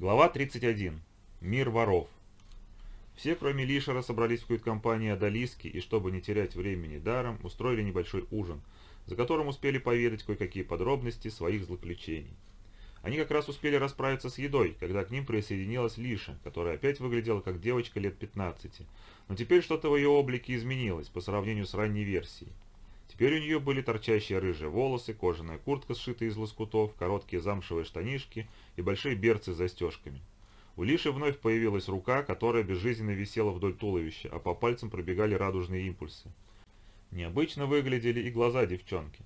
Глава 31. Мир воров. Все, кроме Лишера, собрались в кают-компании Адалиски и, чтобы не терять времени даром, устроили небольшой ужин, за которым успели поведать кое-какие подробности своих злоключений. Они как раз успели расправиться с едой, когда к ним присоединилась Лиша, которая опять выглядела как девочка лет 15, но теперь что-то в ее облике изменилось по сравнению с ранней версией. Теперь у нее были торчащие рыжие волосы, кожаная куртка, сшитая из лоскутов, короткие замшевые штанишки и большие берцы с застежками. У Лиши вновь появилась рука, которая безжизненно висела вдоль туловища, а по пальцам пробегали радужные импульсы. Необычно выглядели и глаза девчонки.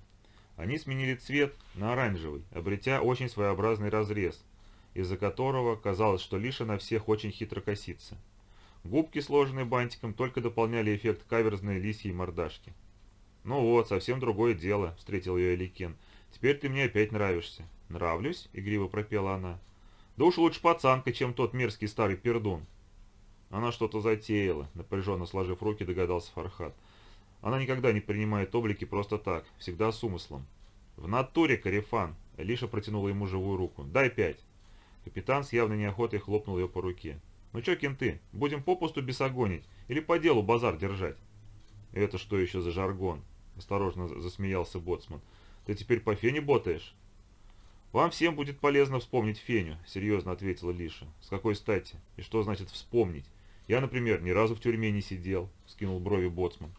Они сменили цвет на оранжевый, обретя очень своеобразный разрез, из-за которого казалось, что Лиша на всех очень хитро косится. Губки, сложенные бантиком, только дополняли эффект каверзной лисьей мордашки. «Ну вот, совсем другое дело», — встретил ее Эликен. «Теперь ты мне опять нравишься». «Нравлюсь?» — игриво пропела она. «Да уж лучше пацанка, чем тот мерзкий старый пердун». Она что-то затеяла, напряженно сложив руки, догадался Фархат. Она никогда не принимает облики просто так, всегда с умыслом. «В натуре, Карифан!» Лиша протянула ему живую руку. «Дай пять!» Капитан с явной неохотой хлопнул ее по руке. «Ну чё, кенты, будем попусту бесогонить или по делу базар держать?» «Это что еще за жаргон?» Осторожно засмеялся Боцман. «Ты теперь по фене ботаешь?» «Вам всем будет полезно вспомнить феню», — серьезно ответила Лиша. «С какой стати? И что значит вспомнить? Я, например, ни разу в тюрьме не сидел», — скинул брови Боцман.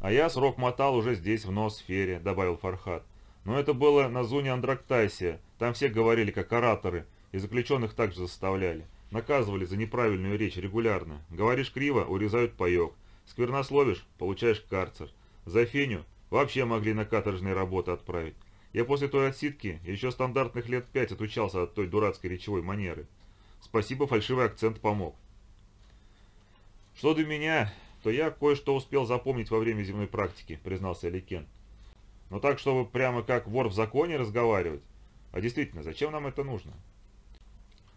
«А я срок мотал уже здесь, в ноосфере», — добавил Фархат. «Но это было на зоне Андрактасия. Там все говорили как ораторы, и заключенных также заставляли. Наказывали за неправильную речь регулярно. Говоришь криво — урезают паек. Сквернословишь — получаешь карцер. За феню вообще могли на каторжные работы отправить. Я после той отсидки еще стандартных лет пять отучался от той дурацкой речевой манеры. Спасибо, фальшивый акцент помог. Что до меня, то я кое-что успел запомнить во время земной практики», — признался Аликен. «Но так, чтобы прямо как вор в законе разговаривать? А действительно, зачем нам это нужно?»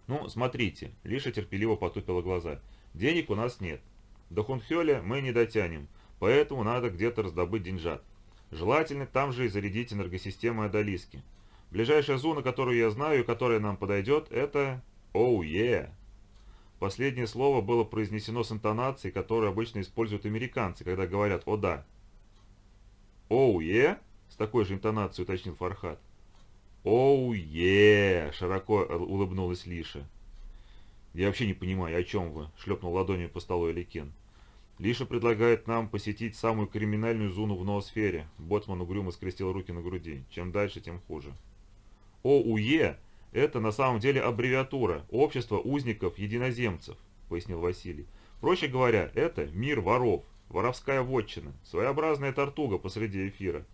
«Ну, смотрите», — Лиша терпеливо потупила глаза. «Денег у нас нет. До Хунхёля мы не дотянем, поэтому надо где-то раздобыть деньжат. Желательно там же и зарядить энергосистему Адалиски. Ближайшая зона, которую я знаю и которая нам подойдет, это... Оу, oh, yeah. Последнее слово было произнесено с интонацией, которую обычно используют американцы, когда говорят «О да». «Оу, е?» – с такой же интонацией уточнил Фархат. «Оу, е!» – широко улыбнулась Лиша. «Я вообще не понимаю, о чем вы?» – шлепнул ладонью по столу Эликен. «Лиша предлагает нам посетить самую криминальную зону в ноосфере». Боцман угрюмо скрестил руки на груди. Чем дальше, тем хуже. «ОУЕ» Это на самом деле аббревиатура «Общество узников-единоземцев», пояснил Василий. Проще говоря, это мир воров, воровская вотчина, своеобразная тортуга посреди эфира.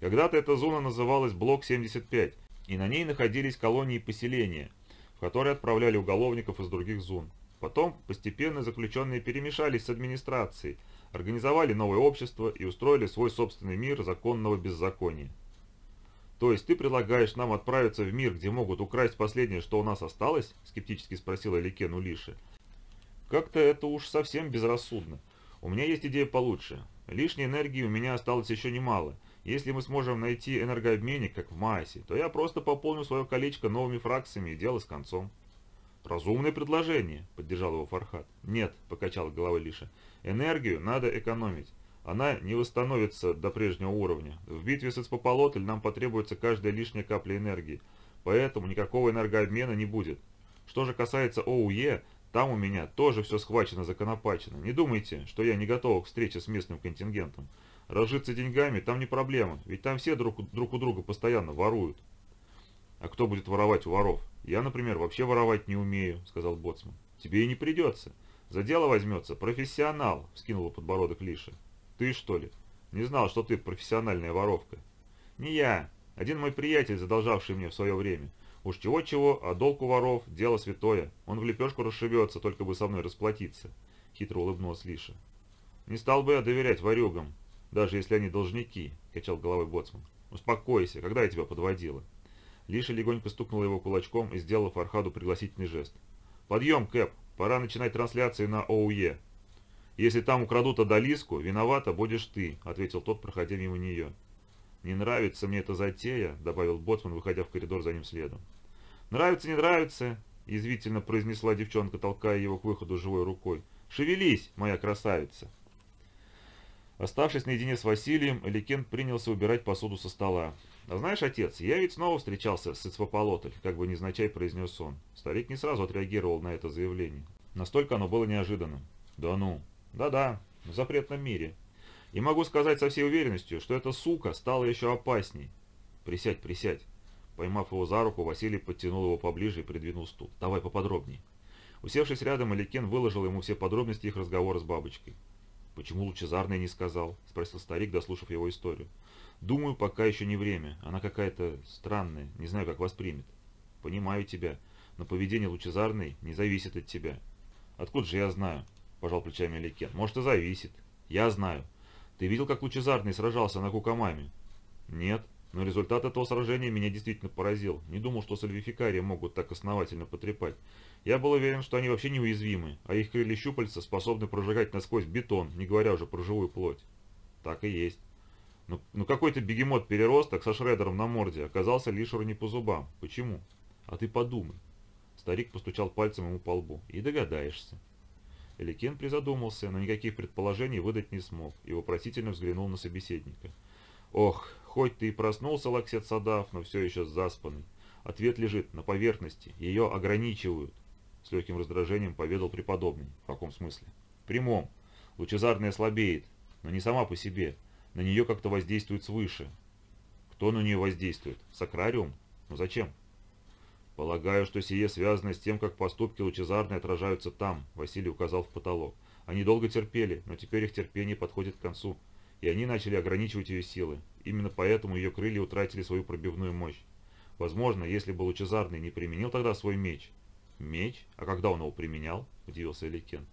Когда-то эта зона называлась Блок 75, и на ней находились колонии и поселения, в которые отправляли уголовников из других зон. Потом постепенно заключенные перемешались с администрацией, организовали новое общество и устроили свой собственный мир законного беззакония. «То есть ты предлагаешь нам отправиться в мир, где могут украсть последнее, что у нас осталось?» – скептически спросила Эликен у Лиши. «Как-то это уж совсем безрассудно. У меня есть идея получше. Лишней энергии у меня осталось еще немало. Если мы сможем найти энергообменник, как в Маасе, то я просто пополню свое колечко новыми фракциями и дело с концом». «Разумное предложение», – поддержал его Фархат. «Нет», – покачал головой Лиша. «Энергию надо экономить. Она не восстановится до прежнего уровня. В битве с Эцпополотль нам потребуется каждая лишняя капля энергии, поэтому никакого энергообмена не будет. Что же касается ОУЕ, там у меня тоже все схвачено, законопачено. Не думайте, что я не готов к встрече с местным контингентом. Разжиться деньгами там не проблема, ведь там все друг, друг у друга постоянно воруют. А кто будет воровать у воров? Я, например, вообще воровать не умею, сказал Боцман. Тебе и не придется. За дело возьмется профессионал, вскинула подбородок Лиша. «Ты, что ли? Не знал, что ты профессиональная воровка». «Не я. Один мой приятель, задолжавший мне в свое время. Уж чего-чего, а долг у воров – дело святое. Он в лепешку расшибется, только бы со мной расплатиться», – хитро улыбнулась Лиша. «Не стал бы я доверять ворюгам, даже если они должники», – качал головой Боцман. «Успокойся, когда я тебя подводила?» Лиша легонько стукнула его кулачком и сделала Фархаду пригласительный жест. «Подъем, Кэп, пора начинать трансляции на ОУЕ». «Если там украдут Адалиску, виновата будешь ты», — ответил тот, проходя мимо нее. «Не нравится мне эта затея», — добавил Боцман, выходя в коридор за ним следом. «Нравится, не нравится. язвительно произнесла девчонка, толкая его к выходу живой рукой. «Шевелись, моя красавица!» Оставшись наедине с Василием, Эликен принялся убирать посуду со стола. «А знаешь, отец, я ведь снова встречался с Ицвополотль», как бы невзначай произнес он. Старик не сразу отреагировал на это заявление. Настолько оно было неожиданным. «Да ну?» «Да-да, в запретном мире. И могу сказать со всей уверенностью, что эта сука стала еще опасней. Присядь, присядь». Поймав его за руку, Василий подтянул его поближе и придвинул стул. «Давай поподробнее». Усевшись рядом, Эликен выложил ему все подробности их разговора с бабочкой. «Почему Лучезарный не сказал?» – спросил старик, дослушав его историю. «Думаю, пока еще не время. Она какая-то странная, не знаю, как воспримет». «Понимаю тебя, но поведение Лучезарной не зависит от тебя». «Откуда же я знаю?» – пожал плечами Ликен. «Может, и зависит». «Я знаю. Ты видел, как Лучезарный сражался на Кукамаме?» «Нет, но результат этого сражения меня действительно поразил. Не думал, что сальвификарии могут так основательно потрепать. Я был уверен, что они вообще неуязвимы, а их крылья щупальца способны прожигать насквозь бетон, не говоря уже про живую плоть. Так и есть. Но, но какой-то бегемот-переросток со шредером на морде оказался лишеру не по зубам. Почему? А ты подумай. Старик постучал пальцем ему по лбу. И догадаешься. Эликен призадумался, но никаких предположений выдать не смог и вопросительно взглянул на собеседника. «Ох, хоть ты и проснулся, Лаксет Садав, но все еще заспанный. Ответ лежит на поверхности, ее ограничивают. С легким раздражением поведал преподобный. В каком смысле? В прямом. Лучезарная слабеет, но не сама по себе. На нее как-то воздействует свыше. Кто на нее воздействует? Сакрариум? Но зачем? Полагаю, что сие связано с тем, как поступки лучезарной отражаются там, Василий указал в потолок. Они долго терпели, но теперь их терпение подходит к концу, и они начали ограничивать ее силы. Именно поэтому ее крылья утратили свою пробивную мощь. Возможно, если бы Лучезарный не применил тогда свой меч, «Меч? А когда он его применял?» – удивился Эликен.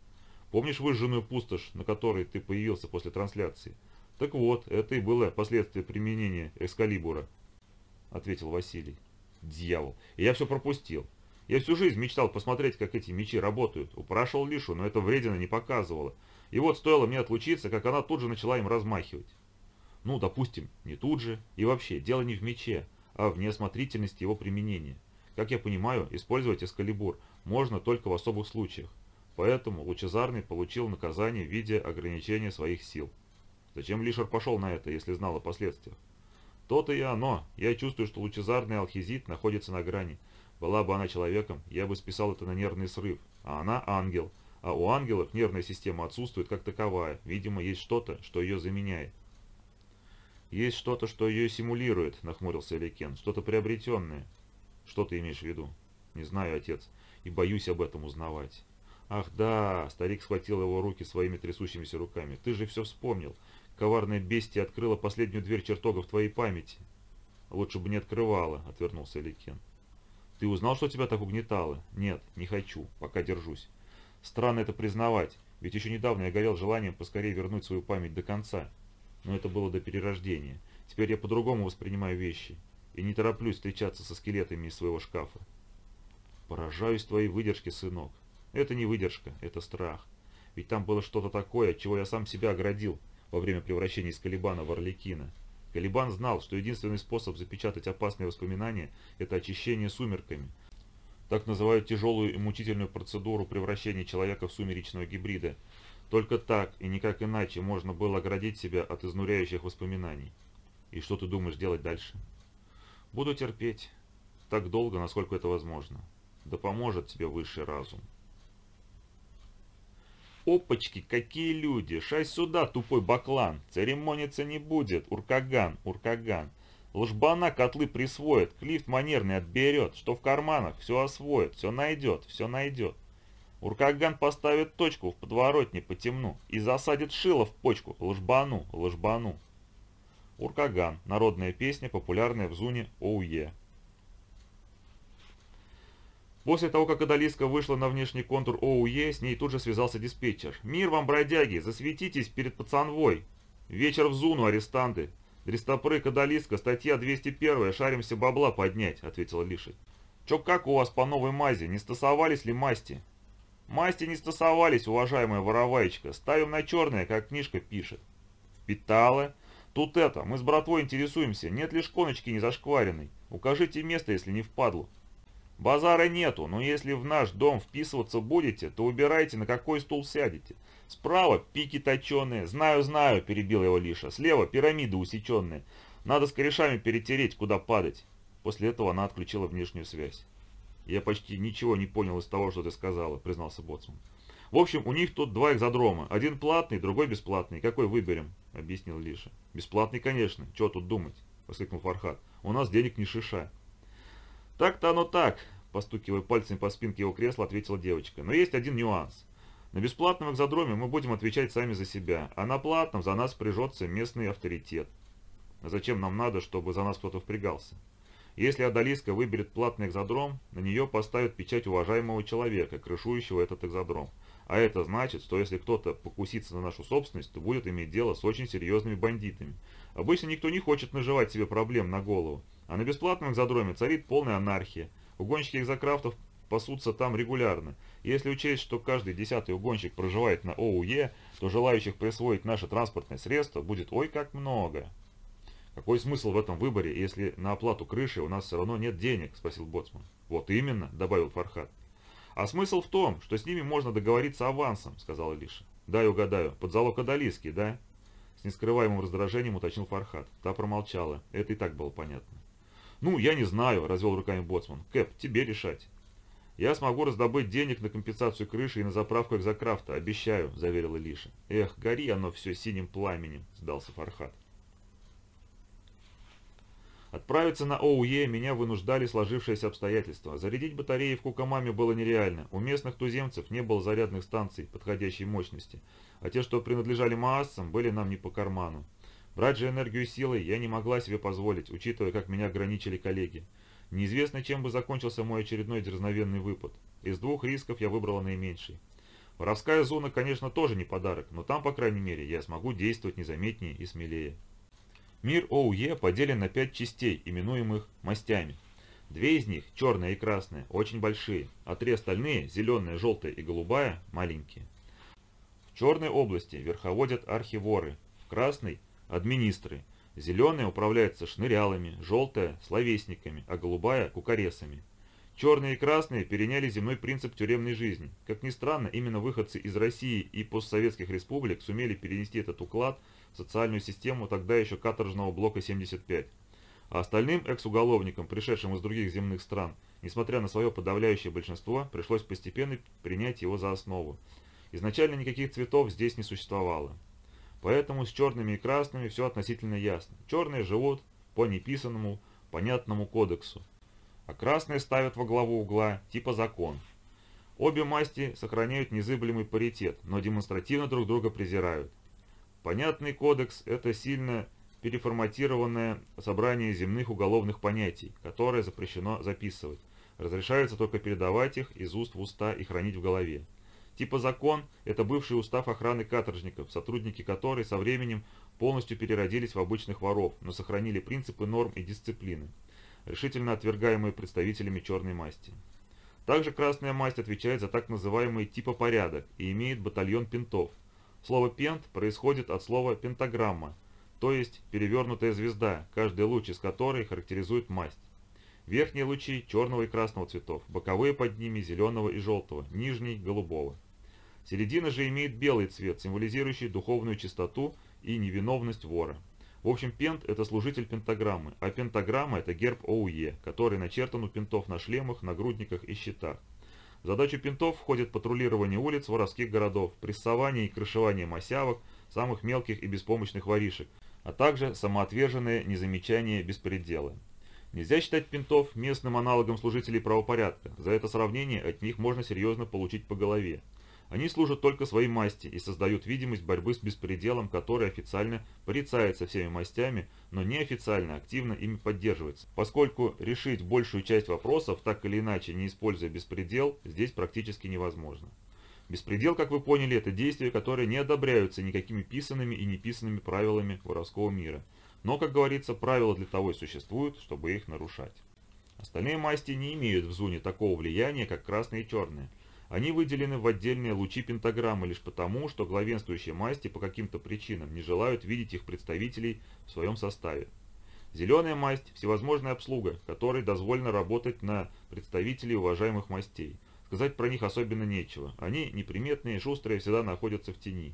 «Помнишь выжженную пустошь, на которой ты появился после трансляции?» «Так вот, это и было последствие применения Экскалибура», – ответил Василий. «Дьявол! И я все пропустил. Я всю жизнь мечтал посмотреть, как эти мечи работают. Упрашивал Лишу, но это вредина не показывала. И вот стоило мне отлучиться, как она тут же начала им размахивать. Ну, допустим, не тут же. И вообще, дело не в мече, а в неосмотрительности его применения. Как я понимаю, использовать эскалибур можно только в особых случаях, поэтому Лучезарный получил наказание в виде ограничения своих сил. Зачем Лишер пошел на это, если знал о последствиях? То-то и оно. Я чувствую, что лучезарный алхизит находится на грани. Была бы она человеком, я бы списал это на нервный срыв. А она ангел. А у ангелов нервная система отсутствует как таковая. Видимо, есть что-то, что ее заменяет. «Есть что-то, что ее симулирует», — нахмурился Эликен. «Что-то приобретенное. Что ты имеешь в виду? Не знаю, отец, и боюсь об этом узнавать. Ах да, старик схватил его руки своими трясущимися руками. Ты же все вспомнил. Коварная бестия открыла последнюю дверь чертога в твоей памяти. Лучше бы не открывала, отвернулся Ликен. Ты узнал, что тебя так угнетало? Нет, не хочу, пока держусь. Странно это признавать, ведь еще недавно я горел желанием поскорее вернуть свою память до конца. Но это было до перерождения. Теперь я по-другому воспринимаю вещи и не тороплюсь встречаться со скелетами из своего шкафа. Поражаюсь твоей выдержке, сынок. Это не выдержка, это страх. Ведь там было что-то такое, от чего я сам себя оградил во время превращения из Калибана в Орликина. Калибан знал, что единственный способ запечатать опасные воспоминания – это очищение сумерками. Так называют тяжелую и мучительную процедуру превращения человека в сумеречного гибрида. Только так и никак иначе можно было оградить себя от изнуряющих воспоминаний. И что ты думаешь делать дальше? Буду терпеть. Так долго, насколько это возможно. Да поможет тебе высший разум. Опачки, какие люди! Шай сюда, тупой баклан! Церемониться не будет! Уркаган, уркаган! Лжбана котлы присвоит, клифт манерный отберет, что в карманах, все освоит, все найдет, все найдет. Уркаган поставит точку в подворотне по темну и засадит шило в почку, лжбану, лжбану. Уркаган. Народная песня, популярная в зоне ОУЕ. После того, как Адалиска вышла на внешний контур ОУЕ, с ней тут же связался диспетчер. «Мир вам, бродяги! Засветитесь перед пацанвой! Вечер в Зуну, арестанты! Дрестопрык Адалиска, статья 201, шаримся бабла поднять», — ответила Лиша. «Чё как у вас по новой мази? Не стасовались ли масти?» «Масти не стасовались, уважаемая вороваечка. Ставим на черное, как книжка пишет». «Впитала?» Тут это, мы с братвой интересуемся, нет ли шконочки не зашкваренной. Укажите место, если не впадлу. Базара нету, но если в наш дом вписываться будете, то убирайте, на какой стул сядете. Справа пики точеные. Знаю, знаю, перебил его Лиша. Слева пирамиды усеченные. Надо с корешами перетереть, куда падать. После этого она отключила внешнюю связь. «Я почти ничего не понял из того, что ты сказала», — признался Боцман. «В общем, у них тут два экзодрома. Один платный, другой бесплатный. Какой выберем?» — объяснил Лиша. «Бесплатный, конечно. Чего тут думать?» — воскликнул Фархат. «У нас денег не шиша». «Так-то оно так», — постукивая пальцами по спинке его кресла, ответила девочка. «Но есть один нюанс. На бесплатном экзодроме мы будем отвечать сами за себя, а на платном за нас прижется местный авторитет. А зачем нам надо, чтобы за нас кто-то впрягался?» Если Адалиска выберет платный экзодром, на нее поставят печать уважаемого человека, крышующего этот экзодром. А это значит, что если кто-то покусится на нашу собственность, то будет иметь дело с очень серьезными бандитами. Обычно никто не хочет наживать себе проблем на голову. А на бесплатном экзодроме царит полная анархия. Угонщики экзокрафтов пасутся там регулярно. Если учесть, что каждый десятый угонщик проживает на ОУЕ, то желающих присвоить наше транспортное средство будет ой как много. «Какой смысл в этом выборе, если на оплату крыши у нас все равно нет денег?» – спросил Боцман. «Вот именно», – добавил Фархат. «А смысл в том, что с ними можно договориться авансом», – сказал Илиша. «Дай угадаю, под залог Адалиски, да?» С нескрываемым раздражением уточнил Фархат. Та промолчала. Это и так было понятно. «Ну, я не знаю», – развел руками Боцман. «Кэп, тебе решать». «Я смогу раздобыть денег на компенсацию крыши и на заправку экзокрафта, обещаю», – заверил Илиша. «Эх, гори оно все синим пламенем», – сдался Фархат. Отправиться на ОУЕ меня вынуждали сложившиеся обстоятельства. Зарядить батареи в Кукамаме было нереально. У местных туземцев не было зарядных станций подходящей мощности, а те, что принадлежали маасцам, были нам не по карману. Брать же энергию силой я не могла себе позволить, учитывая, как меня ограничили коллеги. Неизвестно, чем бы закончился мой очередной дерзновенный выпад. Из двух рисков я выбрала наименьший. Воровская зона, конечно, тоже не подарок, но там, по крайней мере, я смогу действовать незаметнее и смелее. Мир ОУЕ поделен на пять частей, именуемых мастями. Две из них, черная и красная, очень большие, а три остальные, зеленая, желтая и голубая, маленькие. В черной области верховодят архиворы, в красной – администры, зеленая управляется шнырялами, желтая – словесниками, а голубая – кукаресами. Черные и красные переняли земной принцип тюремной жизни. Как ни странно, именно выходцы из России и постсоветских республик сумели перенести этот уклад – социальную систему тогда еще каторжного блока 75. А остальным экс-уголовникам, пришедшим из других земных стран, несмотря на свое подавляющее большинство, пришлось постепенно принять его за основу. Изначально никаких цветов здесь не существовало. Поэтому с черными и красными все относительно ясно. Черные живут по неписанному, понятному кодексу, а красные ставят во главу угла, типа закон. Обе масти сохраняют незыблемый паритет, но демонстративно друг друга презирают. Понятный кодекс – это сильно переформатированное собрание земных уголовных понятий, которое запрещено записывать. Разрешается только передавать их из уст в уста и хранить в голове. Типа закон – это бывший устав охраны каторжников, сотрудники которой со временем полностью переродились в обычных воров, но сохранили принципы норм и дисциплины, решительно отвергаемые представителями черной масти. Также красная масть отвечает за так называемый типа порядок и имеет батальон пинтов – Слово «пент» происходит от слова «пентаграмма», то есть перевернутая звезда, каждый луч из которой характеризует масть. Верхние лучи черного и красного цветов, боковые под ними зеленого и желтого, нижний – голубого. Середина же имеет белый цвет, символизирующий духовную чистоту и невиновность вора. В общем, пент – это служитель пентаграммы, а пентаграмма – это герб ОУЕ, который начертан у пентов на шлемах, нагрудниках и щитах. В задачу пинтов входит патрулирование улиц воровских городов, прессование и крышевание масявок, самых мелких и беспомощных воришек, а также самоотверженное незамечание беспредела. Нельзя считать пинтов местным аналогом служителей правопорядка, за это сравнение от них можно серьезно получить по голове. Они служат только своей масти и создают видимость борьбы с беспределом, который официально порицается всеми мастями, но неофициально активно ими поддерживается, поскольку решить большую часть вопросов, так или иначе не используя беспредел, здесь практически невозможно. Беспредел, как вы поняли, это действия, которые не одобряются никакими писанными и неписанными правилами воровского мира. Но, как говорится, правила для того и существуют, чтобы их нарушать. Остальные масти не имеют в зоне такого влияния, как красные и черные – они выделены в отдельные лучи пентаграммы лишь потому, что главенствующие масти по каким-то причинам не желают видеть их представителей в своем составе. Зеленая масть – всевозможная обслуга, которой дозволено работать на представителей уважаемых мастей. Сказать про них особенно нечего. Они неприметные, шустрые, всегда находятся в тени.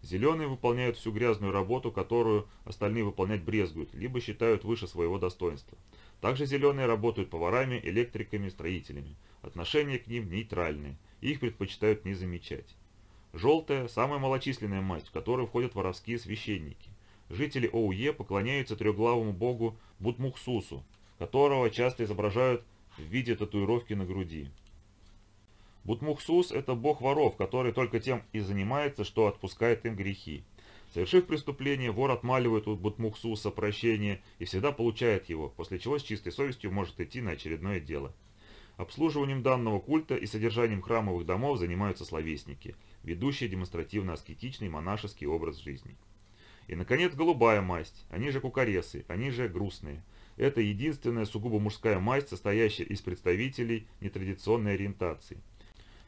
Зеленые выполняют всю грязную работу, которую остальные выполнять брезгуют, либо считают выше своего достоинства. Также зеленые работают поварами, электриками, строителями. Отношения к ним нейтральные, их предпочитают не замечать. Желтая – самая малочисленная масть, в которую входят воровские священники. Жители ОУЕ поклоняются трехглавому богу Бутмуксусу, которого часто изображают в виде татуировки на груди. Бутмухсус – это бог воров, который только тем и занимается, что отпускает им грехи. Совершив преступление, вор отмаливает у Бутмухсуса прощение и всегда получает его, после чего с чистой совестью может идти на очередное дело. Обслуживанием данного культа и содержанием храмовых домов занимаются словесники, ведущие демонстративно-аскетичный монашеский образ жизни. И, наконец, голубая масть, они же кукаресы, они же грустные. Это единственная сугубо мужская масть, состоящая из представителей нетрадиционной ориентации.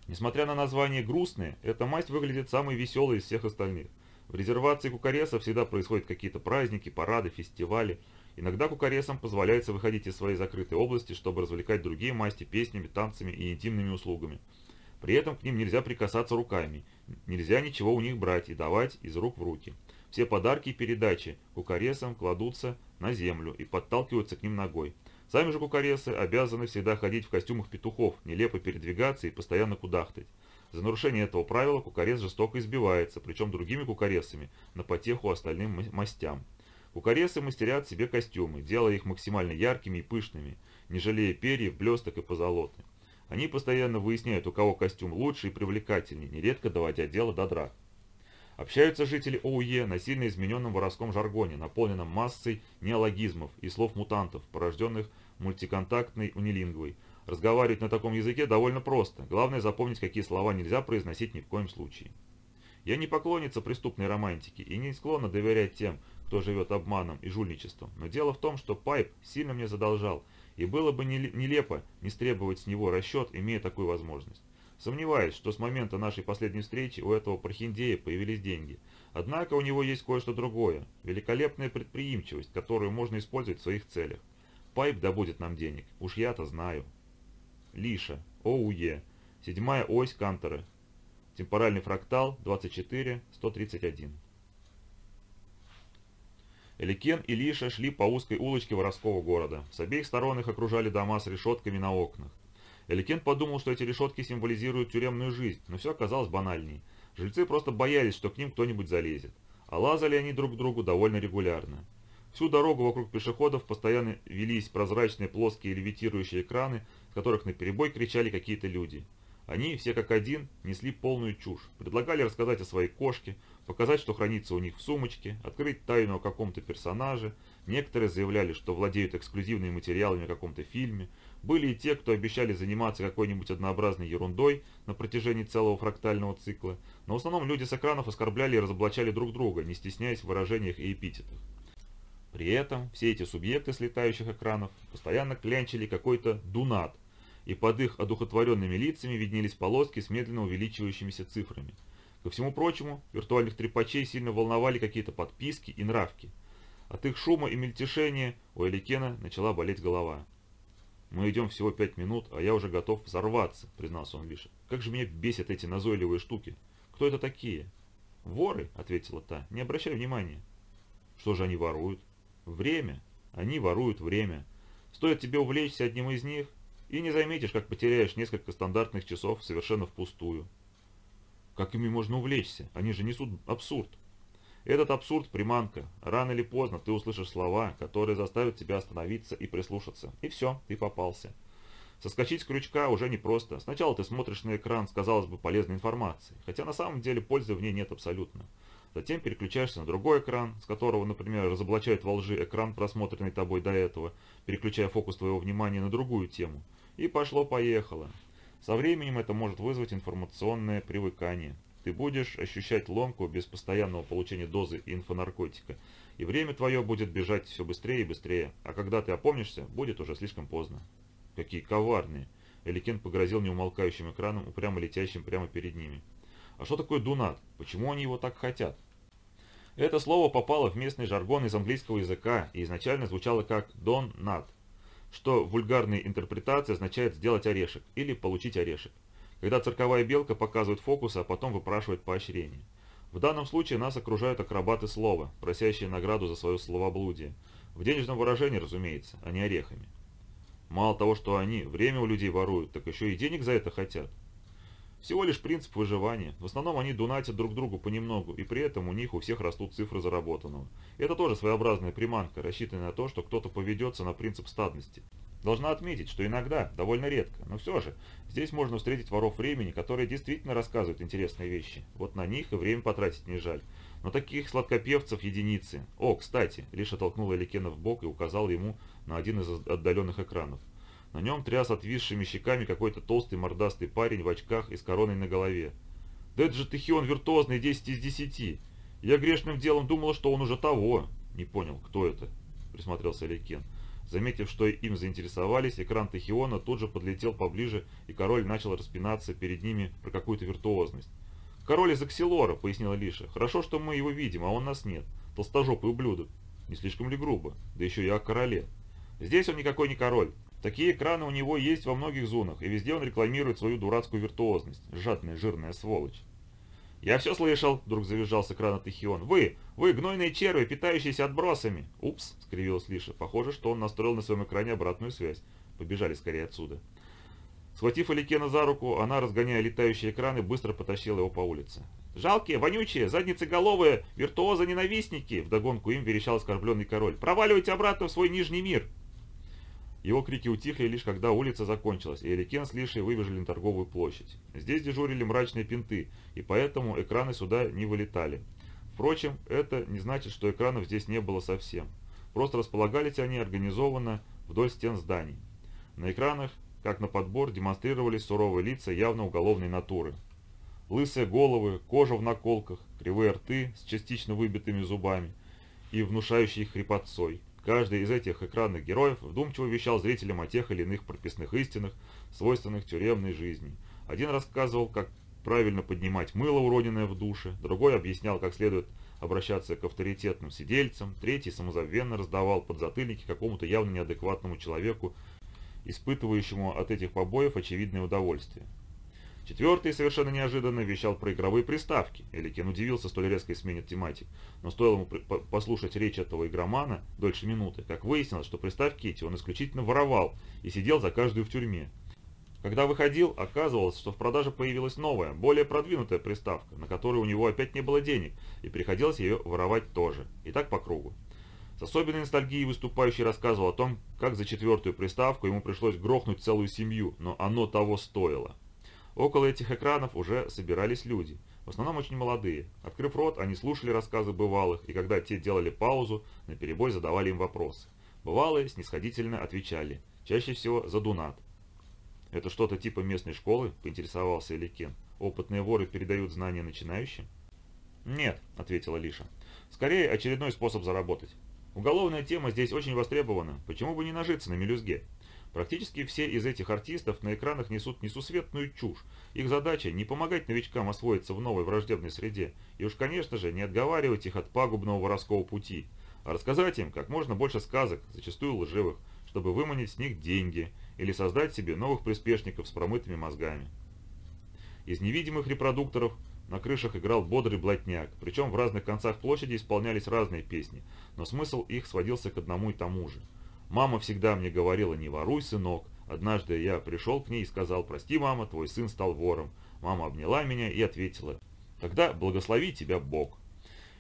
Несмотря на название «грустные», эта масть выглядит самой веселой из всех остальных. В резервации кукаресов всегда происходят какие-то праздники, парады, фестивали. Иногда кукаресам позволяется выходить из своей закрытой области, чтобы развлекать другие масти песнями, танцами и интимными услугами. При этом к ним нельзя прикасаться руками, нельзя ничего у них брать и давать из рук в руки. Все подарки и передачи кукаресам кладутся на землю и подталкиваются к ним ногой. Сами же кукаресы обязаны всегда ходить в костюмах петухов, нелепо передвигаться и постоянно кудахтать. За нарушение этого правила кукарес жестоко избивается, причем другими кукаресами, на потеху остальным мастям. Кукаресы мастерят себе костюмы, делая их максимально яркими и пышными, не жалея перьев, блесток и позолоты. Они постоянно выясняют, у кого костюм лучше и привлекательнее, нередко доводя дело до драк. Общаются жители ОУЕ на сильно измененном воровском жаргоне, наполненном массой неологизмов и слов мутантов, порожденных мультиконтактной унилингвой, Разговаривать на таком языке довольно просто, главное запомнить, какие слова нельзя произносить ни в коем случае. Я не поклонница преступной романтики и не склонна доверять тем, кто живет обманом и жульничеством, но дело в том, что Пайп сильно мне задолжал, и было бы нелепо не стребовать с него расчет, имея такую возможность. Сомневаюсь, что с момента нашей последней встречи у этого прохиндея появились деньги. Однако у него есть кое-что другое. Великолепная предприимчивость, которую можно использовать в своих целях. Пайп добудет нам денег, уж я-то знаю. Лиша, ОУЕ, седьмая ось Кантера, темпоральный фрактал 24, 131. Эликен и Лиша шли по узкой улочке воровского города. С обеих сторон их окружали дома с решетками на окнах. Эликен подумал, что эти решетки символизируют тюремную жизнь, но все оказалось банальней. Жильцы просто боялись, что к ним кто-нибудь залезет. А лазали они друг к другу довольно регулярно. Всю дорогу вокруг пешеходов постоянно велись прозрачные плоские левитирующие экраны, с которых наперебой кричали какие-то люди. Они, все как один, несли полную чушь, предлагали рассказать о своей кошке, показать, что хранится у них в сумочке, открыть тайну о каком-то персонаже. Некоторые заявляли, что владеют эксклюзивными материалами о каком-то фильме. Были и те, кто обещали заниматься какой-нибудь однообразной ерундой на протяжении целого фрактального цикла, но в основном люди с экранов оскорбляли и разоблачали друг друга, не стесняясь в выражениях и эпитетах. При этом все эти субъекты с летающих экранов постоянно клянчили какой-то дунат, и под их одухотворенными лицами виднелись полоски с медленно увеличивающимися цифрами. Ко всему прочему, виртуальных трепачей сильно волновали какие-то подписки и нравки. От их шума и мельтешения у Эликена начала болеть голова. «Мы идем всего пять минут, а я уже готов взорваться», — признался он Лише. «Как же меня бесят эти назойливые штуки! Кто это такие?» «Воры», — ответила та, — «не обращай внимания». «Что же они воруют?» Время. Они воруют время. Стоит тебе увлечься одним из них, и не заметишь, как потеряешь несколько стандартных часов совершенно впустую. Как ими можно увлечься? Они же несут абсурд. Этот абсурд – приманка. Рано или поздно ты услышишь слова, которые заставят тебя остановиться и прислушаться. И все, ты попался. Соскочить с крючка уже непросто. Сначала ты смотришь на экран с, казалось бы, полезной информацией, хотя на самом деле пользы в ней нет абсолютно. Затем переключаешься на другой экран, с которого, например, разоблачает во лжи экран, просмотренный тобой до этого, переключая фокус твоего внимания на другую тему. И пошло-поехало. Со временем это может вызвать информационное привыкание. Ты будешь ощущать ломку без постоянного получения дозы инфонаркотика, и время твое будет бежать все быстрее и быстрее, а когда ты опомнишься, будет уже слишком поздно. Какие коварные! Эликен погрозил неумолкающим экраном, упрямо летящим прямо перед ними. А что такое Дунат? Почему они его так хотят? Это слово попало в местный жаргон из английского языка и изначально звучало как «don nut», что в вульгарной интерпретации означает «сделать орешек» или «получить орешек», когда цирковая белка показывает фокусы, а потом выпрашивает поощрение. В данном случае нас окружают акробаты слова, просящие награду за свое словоблудие. В денежном выражении, разумеется, а не орехами. Мало того, что они время у людей воруют, так еще и денег за это хотят. Всего лишь принцип выживания. В основном они дунатят друг другу понемногу, и при этом у них у всех растут цифры заработанного. Это тоже своеобразная приманка, рассчитанная на то, что кто-то поведется на принцип стадности. Должна отметить, что иногда, довольно редко, но все же, здесь можно встретить воров времени, которые действительно рассказывают интересные вещи. Вот на них и время потратить не жаль. Но таких сладкопевцев единицы. О, кстати, Лиша толкнула Эликена в бок и указал ему на один из отдаленных экранов. На нем тряс отвисшими щеками какой-то толстый мордастый парень в очках и с короной на голове. «Да это же Тахион виртуозный 10 из 10! Я грешным делом думала, что он уже того!» «Не понял, кто это?» – присмотрелся Лейкен. Заметив, что им заинтересовались, экран Тахиона тут же подлетел поближе, и король начал распинаться перед ними про какую-то виртуозность. «Король из Аксилора», — пояснила Лиша. «Хорошо, что мы его видим, а он нас нет. Толстожопый ублюдок. Не слишком ли грубо? Да еще и о короле. Здесь он никакой не король. Такие экраны у него есть во многих зонах, и везде он рекламирует свою дурацкую виртуозность. Жадная жирная сволочь. «Я все слышал», — вдруг завизжал с экрана Тахион. «Вы! Вы, гнойные черви, питающиеся отбросами!» «Упс!» — скривилась Лиша. Похоже, что он настроил на своем экране обратную связь. Побежали скорее отсюда. Схватив Аликена за руку, она, разгоняя летающие экраны, быстро потащила его по улице. «Жалкие, вонючие, задницеголовые, виртуозы-ненавистники!» Вдогонку им верещал оскорбленный король. «Проваливайте обратно в свой нижний мир!» Его крики утихли лишь когда улица закончилась, и Эликен с Лишей выбежали на торговую площадь. Здесь дежурили мрачные пинты, и поэтому экраны сюда не вылетали. Впрочем, это не значит, что экранов здесь не было совсем. Просто располагались они организованно вдоль стен зданий. На экранах, как на подбор, демонстрировались суровые лица явно уголовной натуры. Лысые головы, кожа в наколках, кривые рты с частично выбитыми зубами и внушающие хрипотцой – Каждый из этих экранных героев вдумчиво вещал зрителям о тех или иных прописных истинах, свойственных тюремной жизни. Один рассказывал, как правильно поднимать мыло, уроненное в душе, другой объяснял, как следует обращаться к авторитетным сидельцам, третий самозабвенно раздавал подзатыльники какому-то явно неадекватному человеку, испытывающему от этих побоев очевидное удовольствие. Четвертый, совершенно неожиданно, вещал про игровые приставки. Эликин удивился столь резкой смене тематик, но стоило ему послушать речь этого игромана дольше минуты, как выяснилось, что приставки эти он исключительно воровал и сидел за каждую в тюрьме. Когда выходил, оказывалось, что в продаже появилась новая, более продвинутая приставка, на которую у него опять не было денег, и приходилось ее воровать тоже. И так по кругу. С особенной ностальгией выступающий рассказывал о том, как за четвертую приставку ему пришлось грохнуть целую семью, но оно того стоило. Около этих экранов уже собирались люди, в основном очень молодые. Открыв рот, они слушали рассказы бывалых, и когда те делали паузу, на перебой задавали им вопросы. Бывалые снисходительно отвечали, чаще всего за дунат. «Это что-то типа местной школы?» – поинтересовался Эликен. «Опытные воры передают знания начинающим?» «Нет», – ответила Лиша. «Скорее, очередной способ заработать. Уголовная тема здесь очень востребована. Почему бы не нажиться на мелюзге?» Практически все из этих артистов на экранах несут несусветную чушь. Их задача не помогать новичкам освоиться в новой враждебной среде, и уж, конечно же, не отговаривать их от пагубного воровского пути, а рассказать им как можно больше сказок, зачастую лживых, чтобы выманить с них деньги или создать себе новых приспешников с промытыми мозгами. Из невидимых репродукторов на крышах играл бодрый блатняк, причем в разных концах площади исполнялись разные песни, но смысл их сводился к одному и тому же – Мама всегда мне говорила, не воруй, сынок. Однажды я пришел к ней и сказал, прости, мама, твой сын стал вором. Мама обняла меня и ответила, тогда благослови тебя Бог.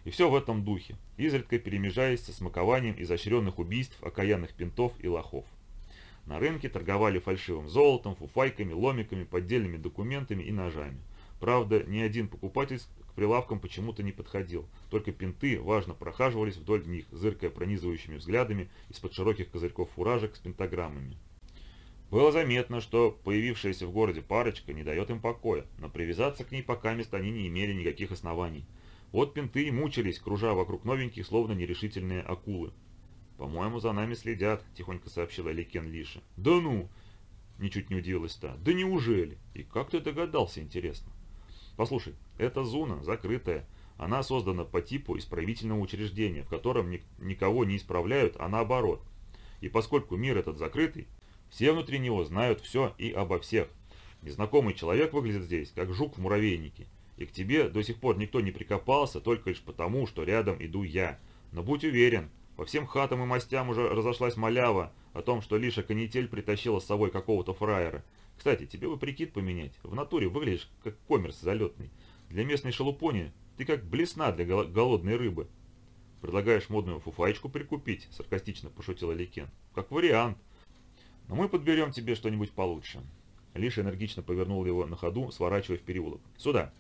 И все в этом духе, изредка перемежаясь со смакованием изощренных убийств, окаянных пинтов и лохов. На рынке торговали фальшивым золотом, фуфайками, ломиками, поддельными документами и ножами. Правда, ни один покупатель к прилавкам почему-то не подходил. Только пинты важно прохаживались вдоль них, зыркая пронизывающими взглядами из-под широких козырьков фуражек с пентаграммами. Было заметно, что появившаяся в городе парочка не дает им покоя, но привязаться к ней пока мест они не имели никаких оснований. Вот пинты и мучились, кружа вокруг новеньких, словно нерешительные акулы. «По-моему, за нами следят», — тихонько сообщила Ликен Лиша. «Да ну!» — ничуть не удивилась та. «Да неужели? И как ты догадался, интересно?» «Послушай, эта зона закрытая, Она создана по типу исправительного учреждения, в котором ни никого не исправляют, а наоборот. И поскольку мир этот закрытый, все внутри него знают все и обо всех. Незнакомый человек выглядит здесь, как жук в муравейнике. И к тебе до сих пор никто не прикопался, только лишь потому, что рядом иду я. Но будь уверен, по всем хатам и мастям уже разошлась малява о том, что Лиша канитель притащила с собой какого-то фраера. Кстати, тебе бы прикид поменять. В натуре выглядишь как коммерс залетный. Для местной шалупони ты как блесна для голодной рыбы. Предлагаешь модную фуфаечку прикупить? Саркастично пошутила Ликен. Как вариант. Но мы подберем тебе что-нибудь получше. Лиша энергично повернул его на ходу, сворачивая в переулок. Сюда.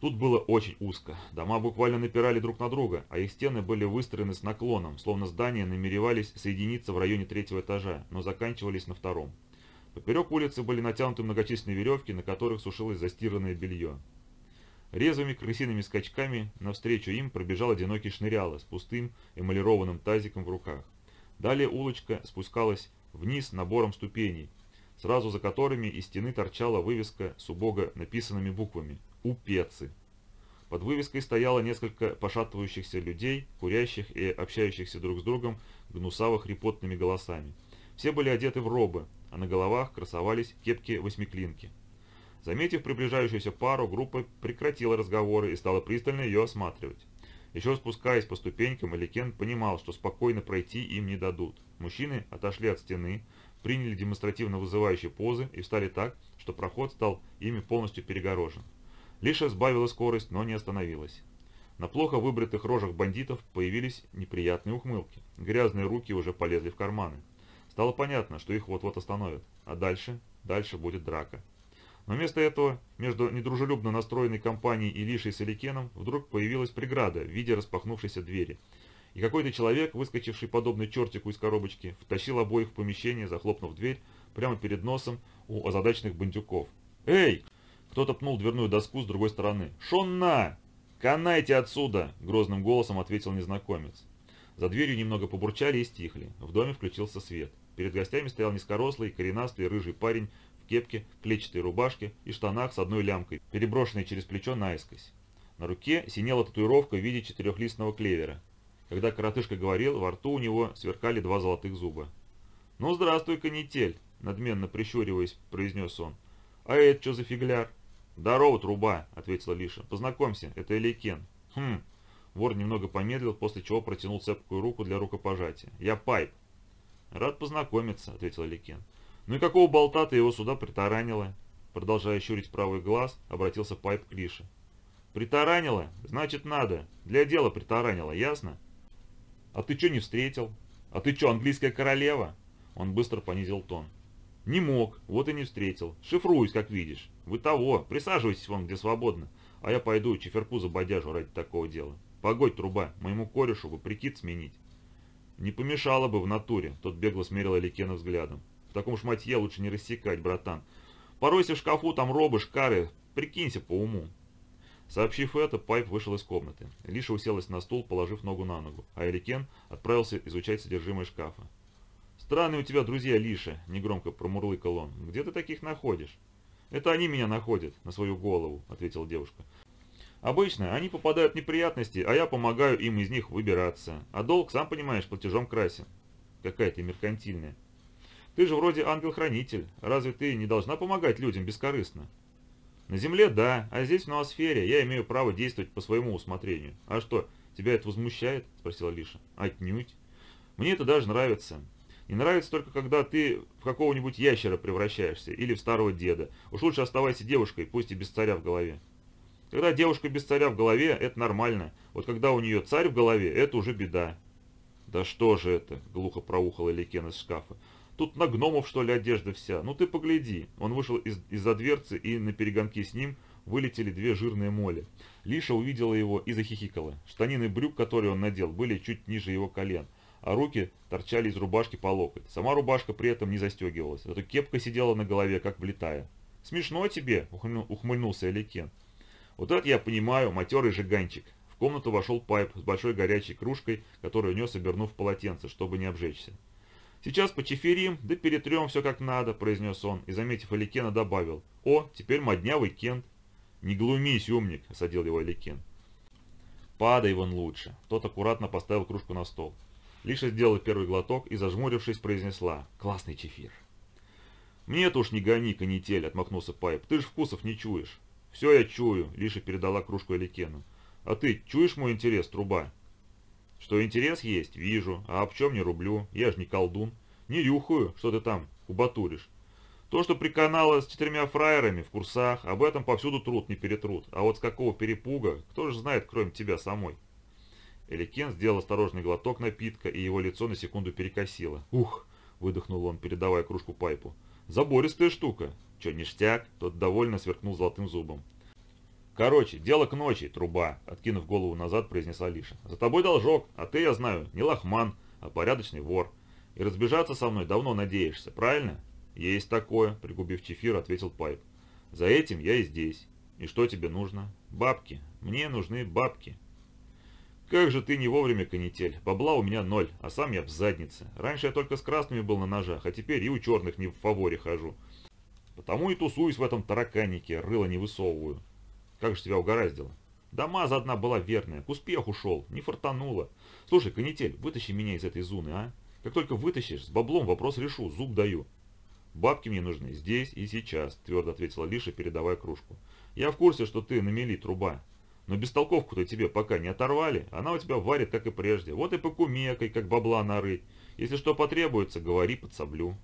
Тут было очень узко. Дома буквально напирали друг на друга, а их стены были выстроены с наклоном, словно здания намеревались соединиться в районе третьего этажа, но заканчивались на втором. Поперек улицы были натянуты многочисленные веревки, на которых сушилось застиранное белье. Резвыми крысиными скачками навстречу им пробежал одинокий шныряло с пустым эмалированным тазиком в руках. Далее улочка спускалась вниз набором ступеней, сразу за которыми из стены торчала вывеска с убого написанными буквами «Упецы». Под вывеской стояло несколько пошатывающихся людей, курящих и общающихся друг с другом гнусаво-хрипотными голосами. Все были одеты в робы, а на головах красовались кепки-восьмиклинки. Заметив приближающуюся пару, группа прекратила разговоры и стала пристально ее осматривать. Еще спускаясь по ступенькам, Эликен понимал, что спокойно пройти им не дадут. Мужчины отошли от стены, приняли демонстративно вызывающие позы и встали так, что проход стал ими полностью перегорожен. Лиша сбавила скорость, но не остановилась. На плохо выбритых рожах бандитов появились неприятные ухмылки. Грязные руки уже полезли в карманы. Стало понятно, что их вот-вот остановят. А дальше? Дальше будет драка. Но вместо этого между недружелюбно настроенной компанией и Лишей с Эликеном вдруг появилась преграда в виде распахнувшейся двери. И какой-то человек, выскочивший подобно чертику из коробочки, втащил обоих в помещение, захлопнув дверь прямо перед носом у озадаченных бандюков. «Эй!» Кто-то пнул дверную доску с другой стороны. «Шонна! Канайте отсюда!» – грозным голосом ответил незнакомец. За дверью немного побурчали и стихли. В доме включился свет. Перед гостями стоял низкорослый, коренастый, рыжий парень в кепке, клетчатой рубашке и штанах с одной лямкой, переброшенной через плечо наискось. На руке синела татуировка в виде четырехлистного клевера. Когда коротышка говорил, во рту у него сверкали два золотых зуба. «Ну, здравствуй, канитель!» – надменно прищуриваясь, произнес он. «А это что за фигляр?» «Здорово, труба», — ответила Лиша. «Познакомься, это Элейкен». «Хм». Вор немного помедлил, после чего протянул цепкую руку для рукопожатия. «Я Пайп». «Рад познакомиться», — ответил Элейкен. «Ну и какого болта ты его сюда притаранила?» Продолжая щурить правый глаз, обратился Пайп к Лише. «Притаранила? Значит, надо. Для дела притаранила, ясно?» «А ты что не встретил? А ты что, английская королева?» Он быстро понизил тон. «Не мог, вот и не встретил. Шифруюсь, как видишь. Вы того, присаживайтесь вон, где свободно, а я пойду чеферку забодяжу ради такого дела. Погодь, труба, моему корешу бы прикид сменить». «Не помешало бы в натуре», — тот бегло смерил Аликена взглядом. «В таком шматье лучше не рассекать, братан. Поройся в шкафу, там робы, шкары, прикинься по уму». Сообщив это, Пайп вышел из комнаты. Лиша уселась на стул, положив ногу на ногу, а Эликен отправился изучать содержимое шкафа. «Странные у тебя друзья, Лиша», — негромко промурлыкал он. «Где ты таких находишь?» «Это они меня находят, на свою голову», — ответила девушка. «Обычно они попадают в неприятности, а я помогаю им из них выбираться. А долг, сам понимаешь, платежом красен». «Какая ты меркантильная». «Ты же вроде ангел-хранитель. Разве ты не должна помогать людям бескорыстно?» «На земле – да, а здесь, в ноосфере, я имею право действовать по своему усмотрению. А что, тебя это возмущает?» – спросила Лиша. «Отнюдь. Мне это даже нравится. Не нравится только, когда ты в какого-нибудь ящера превращаешься или в старого деда. Уж лучше оставайся девушкой, пусть и без царя в голове. Когда девушка без царя в голове, это нормально. Вот когда у нее царь в голове, это уже беда. «Да что же это?» — глухо проухал Эликен из шкафа. «Тут на гномов, что ли, одежда вся? Ну ты погляди!» Он вышел из- из-за дверцы, и на перегонки с ним вылетели две жирные моли. Лиша увидела его и захихикала. Штанины брюк, которые он надел, были чуть ниже его колен а руки торчали из рубашки по локоть. Сама рубашка при этом не застегивалась, зато кепка сидела на голове, как влетая. «Смешно тебе», — ухмыльнулся Эликен. «Вот это я понимаю, матерый жиганчик». В комнату вошел Пайп с большой горячей кружкой, которую нес, обернув полотенце, чтобы не обжечься. «Сейчас почеферим, да перетрем все как надо», — произнес он, и, заметив Эликена, добавил. «О, теперь моднявый Кент». «Не глумись, умник», — осадил его Эликен. Падай вон лучше. Тот аккуратно поставил кружку на стол. Лиша сделала первый глоток и, зажмурившись, произнесла «Классный чефир». «Мне-то уж не гони, канитель», — отмахнулся Пайп. «Ты ж вкусов не чуешь». «Все я чую», — Лиша передала кружку Эликену. «А ты чуешь мой интерес, труба?» «Что интерес есть, вижу. А об чем не рублю? Я ж не колдун. Не рюхаю, что ты там кубатуришь. То, что приканало с четырьмя фраерами в курсах, об этом повсюду труд не перетрут. А вот с какого перепуга, кто же знает, кроме тебя самой?» Эликен сделал осторожный глоток напитка, и его лицо на секунду перекосило. «Ух!» – выдохнул он, передавая кружку Пайпу. «Забористая штука!» «Че, ништяк?» – тот довольно сверкнул золотым зубом. «Короче, дело к ночи, труба!» – откинув голову назад, произнесла Лиша. «За тобой должок, а ты, я знаю, не лохман, а порядочный вор. И разбежаться со мной давно надеешься, правильно?» «Есть такое», – пригубив чефир, ответил Пайп. «За этим я и здесь. И что тебе нужно?» «Бабки. Мне нужны бабки». «Как же ты не вовремя, канитель. Бабла у меня ноль, а сам я в заднице. Раньше я только с красными был на ножах, а теперь и у черных не в фаворе хожу. Потому и тусуюсь в этом тараканнике, рыло не высовываю. Как же тебя угораздило?» Дома за одна была верная, к успеху шел, не фартануло. Слушай, канитель, вытащи меня из этой зоны, а? Как только вытащишь, с баблом вопрос решу, зуб даю. Бабки мне нужны здесь и сейчас, твердо ответила Лиша, передавая кружку. Я в курсе, что ты на мели труба, но бестолковку-то тебе пока не оторвали, она у тебя варит, как и прежде. Вот и покумекай, как бабла нарыть. Если что потребуется, говори, подсоблю.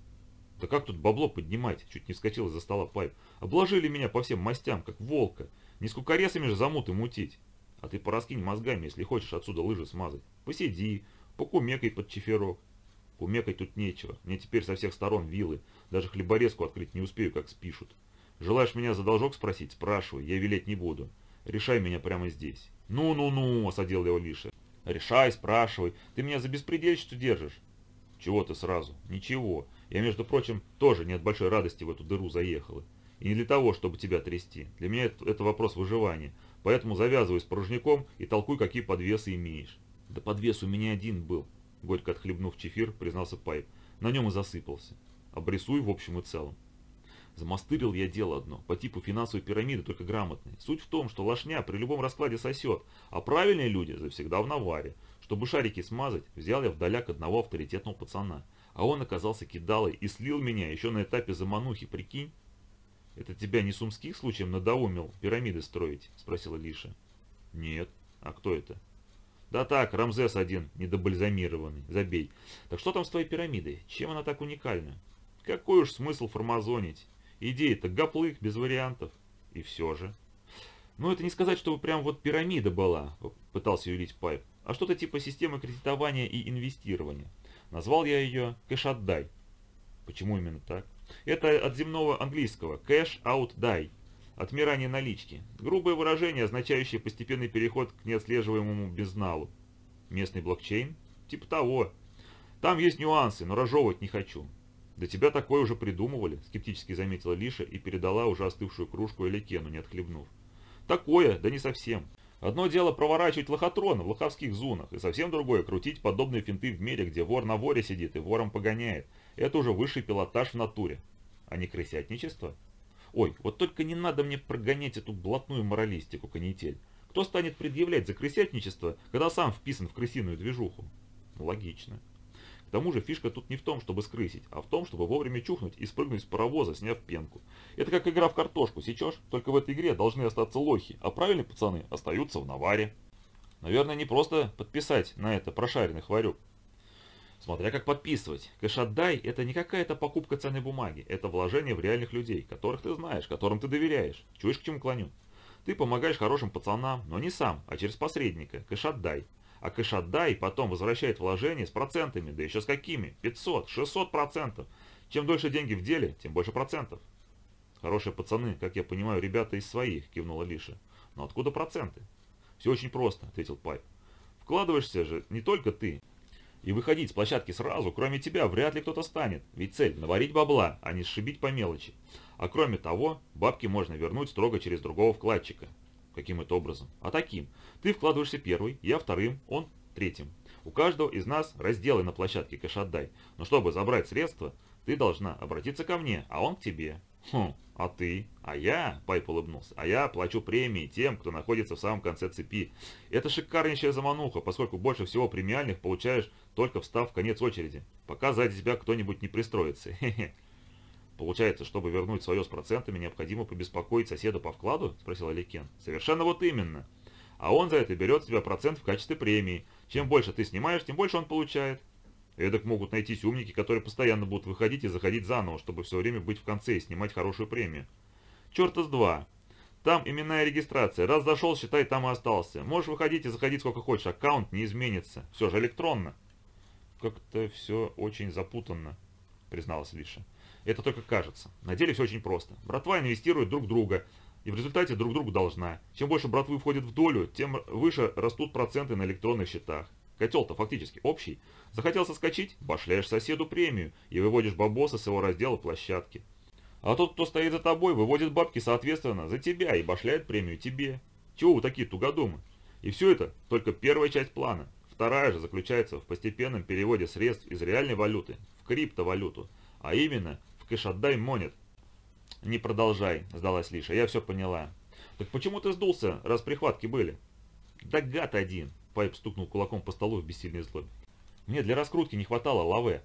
Да как тут бабло поднимать? Чуть не вскочил из-за стола Пайп. Обложили меня по всем мастям, как волка. Не с кукаресами же замуты мутить. А ты пораскинь мозгами, если хочешь отсюда лыжи смазать. Посиди, покумекай под чеферок. Кумекать тут нечего. Мне теперь со всех сторон вилы. Даже хлеборезку открыть не успею, как спишут. Желаешь меня за должок спросить? Спрашивай, я велеть не буду. Решай меня прямо здесь. Ну-ну-ну, осадил его Лиша. Решай, спрашивай. Ты меня за беспредельщицу держишь? Чего ты сразу? Ничего. Я, между прочим, тоже не от большой радости в эту дыру заехала. И не для того, чтобы тебя трясти. Для меня это, это вопрос выживания. Поэтому завязывай с порожняком и толкуй, какие подвесы имеешь. Да подвес у меня один был. Горько отхлебнув чефир, признался Пайп. На нем и засыпался. Обрисуй в общем и целом. Замастырил я дело одно, по типу финансовой пирамиды, только грамотной. Суть в том, что лошня при любом раскладе сосет, а правильные люди завсегда в наваре. Чтобы шарики смазать, взял я вдаляк одного авторитетного пацана. А он оказался кидалой и слил меня еще на этапе заманухи, прикинь? «Это тебя не Сумских случаем надоумил пирамиды строить?» – спросила Лиша. «Нет. А кто это?» «Да так, Рамзес один, недобальзамированный. Забей. Так что там с твоей пирамидой? Чем она так уникальна?» «Какой уж смысл формазонить? Идея-то гоплых, без вариантов. И все же. Ну, это не сказать, чтобы прям вот пирамида была, пытался юлить Пайп, а что-то типа системы кредитования и инвестирования. Назвал я ее кэш-отдай. Почему именно так? Это от земного английского die, отмирание налички. Грубое выражение, означающее постепенный переход к неотслеживаемому безналу. Местный блокчейн? Типа того. Там есть нюансы, но разжевывать не хочу. «Да тебя такое уже придумывали», — скептически заметила Лиша и передала уже остывшую кружку Эликену, не отхлебнув. «Такое, да не совсем. Одно дело проворачивать лохотрона в лоховских зонах, и совсем другое крутить подобные финты в мире, где вор на воре сидит и вором погоняет. Это уже высший пилотаж в натуре, а не крысятничество. Ой, вот только не надо мне прогонять эту блатную моралистику, канитель. Кто станет предъявлять за крысятничество, когда сам вписан в крысиную движуху? Логично. Тому же фишка тут не в том, чтобы скрысить, а в том, чтобы вовремя чухнуть и спрыгнуть с паровоза, сняв пенку. Это как игра в картошку, сечешь? Только в этой игре должны остаться лохи, а правильные пацаны остаются в наваре. Наверное, не просто подписать на это прошаренный хварюк. Смотря как подписывать. Кэш-отдай – это не какая-то покупка ценной бумаги, это вложение в реальных людей, которых ты знаешь, которым ты доверяешь. Чуешь, к чему клоню? Ты помогаешь хорошим пацанам, но не сам, а через посредника. Кэш-отдай а кэш-отдай потом возвращает вложение с процентами, да еще с какими? 500, 600 процентов. Чем дольше деньги в деле, тем больше процентов. Хорошие пацаны, как я понимаю, ребята из своих, кивнула Лиша. Но откуда проценты? Все очень просто, ответил Пайп. Вкладываешься же не только ты. И выходить с площадки сразу, кроме тебя, вряд ли кто-то станет. Ведь цель – наварить бабла, а не сшибить по мелочи. А кроме того, бабки можно вернуть строго через другого вкладчика. Каким это образом? А таким. Ты вкладываешься первый, я вторым, он третьим. У каждого из нас разделы на площадке кэш отдай. Но чтобы забрать средства, ты должна обратиться ко мне, а он к тебе. Хм, а ты? А я, Пайп улыбнулся, а я плачу премии тем, кто находится в самом конце цепи. Это шикарнейшая замануха, поскольку больше всего премиальных получаешь только встав в конец очереди, пока сзади тебя кто-нибудь не пристроится. Хе-хе. Получается, чтобы вернуть свое с процентами, необходимо побеспокоить соседа по вкладу? Спросил Аликен. Совершенно вот именно. А он за это берет с тебя процент в качестве премии. Чем больше ты снимаешь, тем больше он получает. Эдак могут найтись умники, которые постоянно будут выходить и заходить заново, чтобы все время быть в конце и снимать хорошую премию. Черта с два. Там именная регистрация. Раз зашел, считай, там и остался. Можешь выходить и заходить сколько хочешь, аккаунт не изменится. Все же электронно. Как-то все очень запутанно, призналась Лиша. Это только кажется. На деле все очень просто. Братва инвестирует друг друга, и в результате друг другу должна. Чем больше братвы входит в долю, тем выше растут проценты на электронных счетах. Котел-то фактически общий. Захотел соскочить, башляешь соседу премию и выводишь бабоса с его раздела площадки. А тот, кто стоит за тобой, выводит бабки соответственно за тебя и башляет премию тебе. Чего вы такие тугодумы? И все это только первая часть плана. Вторая же заключается в постепенном переводе средств из реальной валюты в криптовалюту, а именно Кэш, отдай монет. Не продолжай, сдалась Лиша, я все поняла. Так почему ты сдулся, раз прихватки были? Да гад один, Пайп стукнул кулаком по столу в бессильной злобе. Мне для раскрутки не хватало лаве.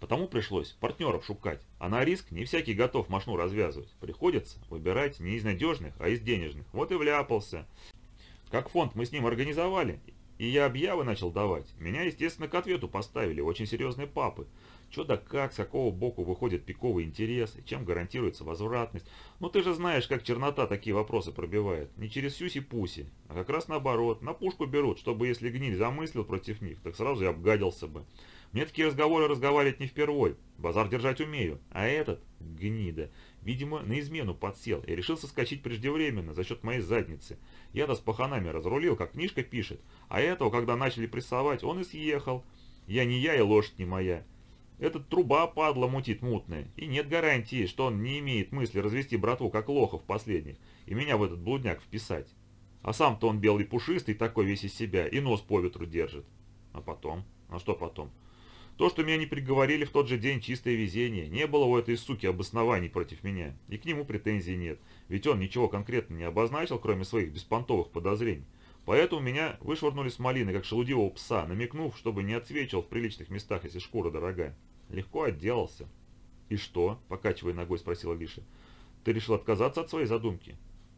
Потому пришлось партнеров шукать, а на риск не всякий готов машну развязывать. Приходится выбирать не из надежных, а из денежных. Вот и вляпался. Как фонд мы с ним организовали, и я объявы начал давать. Меня, естественно, к ответу поставили очень серьезные папы. Что да как, с какого боку выходит пиковый интерес, и чем гарантируется возвратность. Ну ты же знаешь, как чернота такие вопросы пробивает. Не через сюси-пуси, а как раз наоборот. На пушку берут, чтобы если гниль замыслил против них, так сразу и обгадился бы. Мне такие разговоры разговаривать не впервой. Базар держать умею. А этот, гнида, видимо, на измену подсел и решил соскочить преждевременно за счет моей задницы. Я-то с паханами разрулил, как книжка пишет. А этого, когда начали прессовать, он и съехал. Я не я и лошадь не моя. Этот труба падла мутит мутная, и нет гарантии, что он не имеет мысли развести братву как лохов последних, и меня в этот блудняк вписать. А сам-то он белый пушистый, такой весь из себя, и нос по ветру держит. А потом? А что потом? То, что меня не приговорили в тот же день, чистое везение. Не было у этой суки обоснований против меня, и к нему претензий нет, ведь он ничего конкретно не обозначил, кроме своих беспонтовых подозрений. Поэтому меня вышвырнули с малины, как шелудивого пса, намекнув, чтобы не отсвечивал в приличных местах, если шкура дорогая. Легко отделался. «И что?» – покачивая ногой, спросила Лиша. «Ты решил отказаться от своей задумки?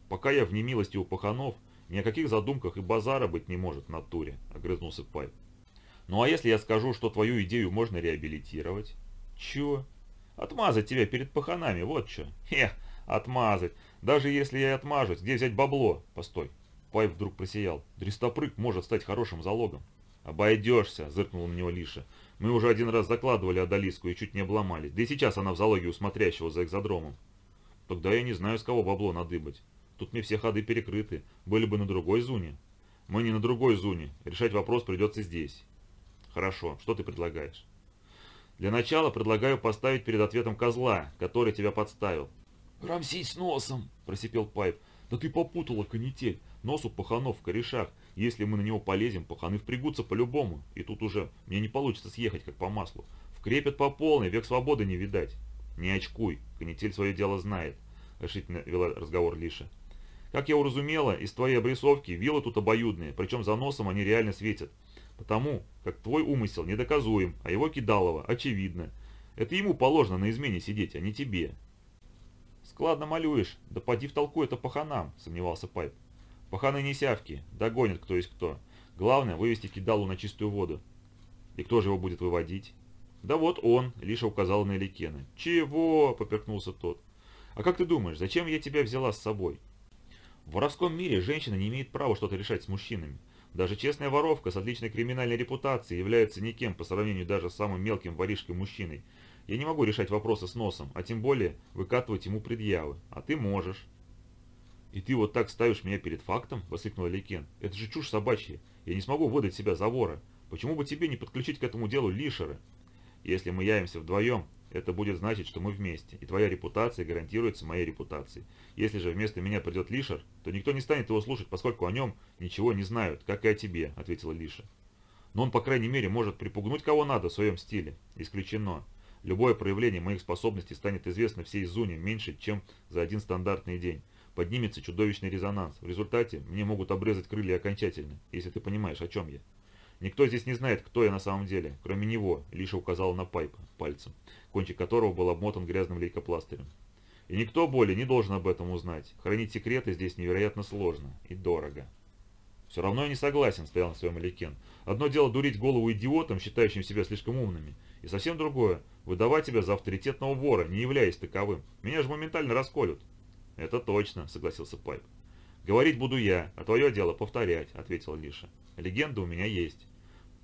Пока я в немилости у паханов, ни о каких задумках и базара быть не может в натуре», – огрызнулся Пайп. «Ну а если я скажу, что твою идею можно реабилитировать?» «Чего?» «Отмазать тебя перед паханами, вот что». «Эх, отмазать. Даже если я и отмажусь, где взять бабло?» «Постой». Пайп вдруг просиял. «Дрестопрыг может стать хорошим залогом». «Обойдешься», – зыркнула на него Лиша. Мы уже один раз закладывали Адалиску и чуть не обломались. Да и сейчас она в залоге у смотрящего за экзодромом. Тогда я не знаю, с кого бабло надыбать. Тут мне все ходы перекрыты. Были бы на другой зоне. Мы не на другой зоне. Решать вопрос придется здесь. Хорошо. Что ты предлагаешь? Для начала предлагаю поставить перед ответом козла, который тебя подставил. «Рамсись носом!» – просипел Пайп. «Да ты попутала, канитель! Нос у паханов в корешах. Если мы на него полезем, паханы впрягутся по-любому, и тут уже мне не получится съехать как по маслу. Вкрепят по полной, век свободы не видать. Не очкуй, канитель свое дело знает, решительно вела разговор Лиша. Как я уразумела, из твоей обрисовки вилы тут обоюдные, причем за носом они реально светят. Потому как твой умысел недоказуем, а его кидалово очевидно. Это ему положено на измене сидеть, а не тебе. Складно малюешь, да поди втолкуй это паханам, сомневался Пайп. Паханы не сявки, догонят кто есть кто. Главное вывести кидалу на чистую воду. И кто же его будет выводить? Да вот он, Лиша указал на Эликена. Чего? поперкнулся тот. А как ты думаешь, зачем я тебя взяла с собой? В воровском мире женщина не имеет права что-то решать с мужчинами. Даже честная воровка с отличной криминальной репутацией является никем по сравнению даже с самым мелким воришкой-мужчиной. Я не могу решать вопросы с носом, а тем более выкатывать ему предъявы. А ты можешь. «И ты вот так ставишь меня перед фактом?» – воскликнул Лейкен. «Это же чушь собачья. Я не смогу выдать себя за вора. Почему бы тебе не подключить к этому делу Лишера? Если мы явимся вдвоем, это будет значить, что мы вместе, и твоя репутация гарантируется моей репутацией. Если же вместо меня придет Лишер, то никто не станет его слушать, поскольку о нем ничего не знают, как и о тебе», – ответила Лиша. «Но он, по крайней мере, может припугнуть кого надо в своем стиле. Исключено. Любое проявление моих способностей станет известно всей Зуне меньше, чем за один стандартный день. Поднимется чудовищный резонанс. В результате мне могут обрезать крылья окончательно, если ты понимаешь, о чем я. Никто здесь не знает, кто я на самом деле, кроме него, Лиша указала на Пайпа пальцем, кончик которого был обмотан грязным лейкопластырем. И никто более не должен об этом узнать. Хранить секреты здесь невероятно сложно и дорого. «Все равно я не согласен», — стоял на своем Аликен. «Одно дело дурить голову идиотам, считающим себя слишком умными, и совсем другое — выдавать тебя за авторитетного вора, не являясь таковым. Меня же моментально расколют». «Это точно», — согласился Пайп. «Говорить буду я, а твое дело повторять», — ответил Лиша. «Легенда у меня есть.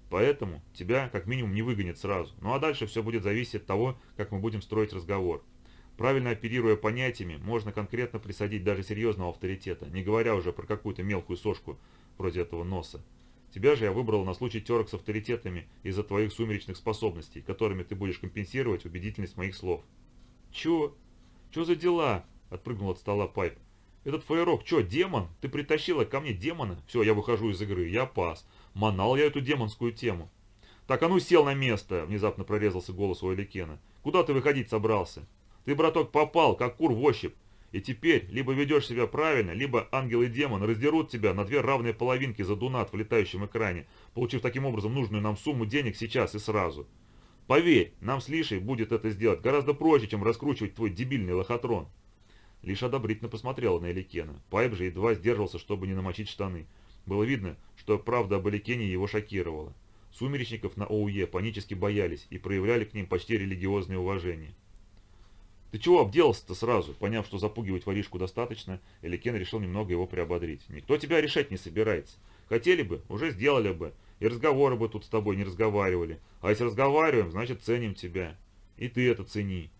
Поэтому тебя как минимум не выгонят сразу. Ну а дальше все будет зависеть от того, как мы будем строить разговор. Правильно оперируя понятиями, можно конкретно присадить даже серьезного авторитета, не говоря уже про какую-то мелкую сошку вроде этого носа. Тебя же я выбрал на случай терок с авторитетами из-за твоих сумеречных способностей, которыми ты будешь компенсировать убедительность моих слов. Чё? Чё за дела? Отпрыгнул от стола Пайп. Этот фаерок, чё, демон? Ты притащила ко мне демона? Все, я выхожу из игры, я пас. Манал я эту демонскую тему. Так, а ну сел на место, внезапно прорезался голос у Эликена. Куда ты выходить собрался? Ты, браток, попал, как кур в ощупь. И теперь либо ведешь себя правильно, либо ангел и демон раздерут тебя на две равные половинки за дунат в летающем экране, получив таким образом нужную нам сумму денег сейчас и сразу. Поверь, нам с Лишей будет это сделать гораздо проще, чем раскручивать твой дебильный лохотрон. Лиша одобрительно посмотрела на Эликена. Пайп же едва сдерживался, чтобы не намочить штаны. Было видно, что правда об Эликене его шокировала. Сумеречников на ОУЕ панически боялись и проявляли к ним почти религиозное уважение. «Ты чего обделался-то сразу?» Поняв, что запугивать воришку достаточно, Эликен решил немного его приободрить. «Никто тебя решать не собирается. Хотели бы, уже сделали бы. И разговоры бы тут с тобой не разговаривали. А если разговариваем, значит ценим тебя. И ты это цени.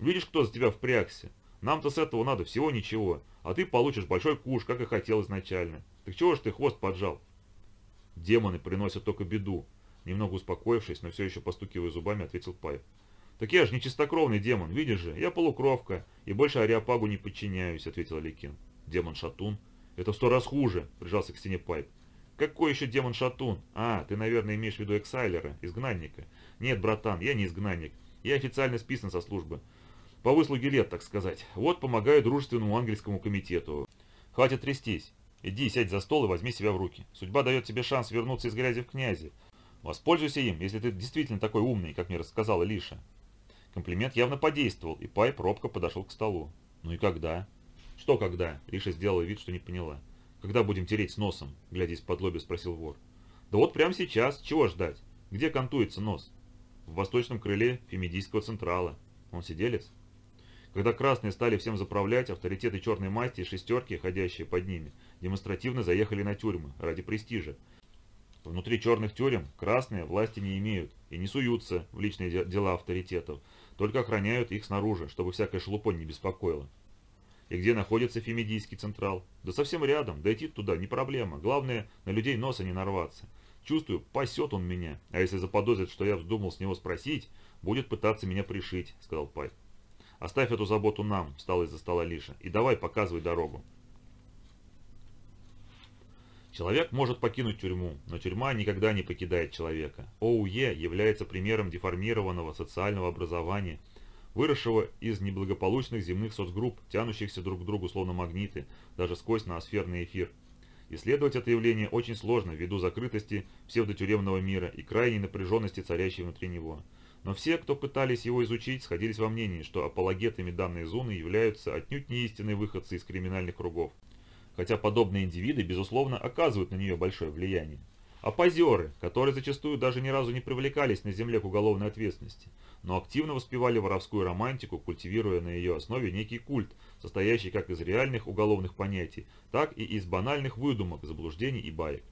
Видишь, кто за тебя впрягся? Нам-то с этого надо всего ничего, а ты получишь большой куш, как и хотел изначально. Так чего ж ты хвост поджал?» «Демоны приносят только беду», немного успокоившись, но все еще постукивая зубами, ответил Пайп. «Так я же не чистокровный демон, видишь же, я полукровка, и больше Ариапагу не подчиняюсь», — ответил Аликин. «Демон-шатун? Это в сто раз хуже», — прижался к стене Пайп. «Какой еще демон-шатун? А, ты, наверное, имеешь в виду Эксайлера, изгнанника. Нет, братан, я не изгнанник. Я официально списан со службы. По выслуге лет, так сказать. Вот помогаю дружественному ангельскому комитету. Хватит трястись. Иди, сядь за стол и возьми себя в руки. Судьба дает тебе шанс вернуться из грязи в князи. Воспользуйся им, если ты действительно такой умный, как мне рассказала Лиша. Комплимент явно подействовал, и Пайп робко подошел к столу. «Ну и когда?» «Что когда?» Лиша сделала вид, что не поняла. «Когда будем тереть с носом?» Глядя из-под лоби, спросил вор. «Да вот прямо сейчас. Чего ждать? Где контуется нос?» «В восточном крыле Фемидийского Централа. Он сиделец?» Когда красные стали всем заправлять, авторитеты черной масти и шестерки, ходящие под ними, демонстративно заехали на тюрьмы ради престижа. Внутри черных тюрем красные власти не имеют и не суются в личные дела авторитетов, только охраняют их снаружи, чтобы всякая шелупонь не беспокоила. И где находится Фемидийский Централ? Да совсем рядом, дойти туда не проблема. Главное, на людей носа не нарваться. Чувствую, пасет он меня, а если заподозрит, что я вздумал с него спросить, будет пытаться меня пришить, сказал Пайп. Оставь эту заботу нам, встал из-за стола Лиша, и давай показывай дорогу. Человек может покинуть тюрьму, но тюрьма никогда не покидает человека. ОУЕ является примером деформированного социального образования, выросшего из неблагополучных земных соцгрупп, тянущихся друг к другу словно магниты, даже сквозь ноосферный эфир. Исследовать это явление очень сложно ввиду закрытости псевдотюремного мира и крайней напряженности, царящей внутри него. Но все, кто пытались его изучить, сходились во мнении, что апологетами данной зоны являются отнюдь не истинные выходцы из криминальных кругов хотя подобные индивиды, безусловно, оказывают на нее большое влияние. А позеры, которые зачастую даже ни разу не привлекались на земле к уголовной ответственности, но активно воспевали воровскую романтику, культивируя на ее основе некий культ, состоящий как из реальных уголовных понятий, так и из банальных выдумок, заблуждений и баек.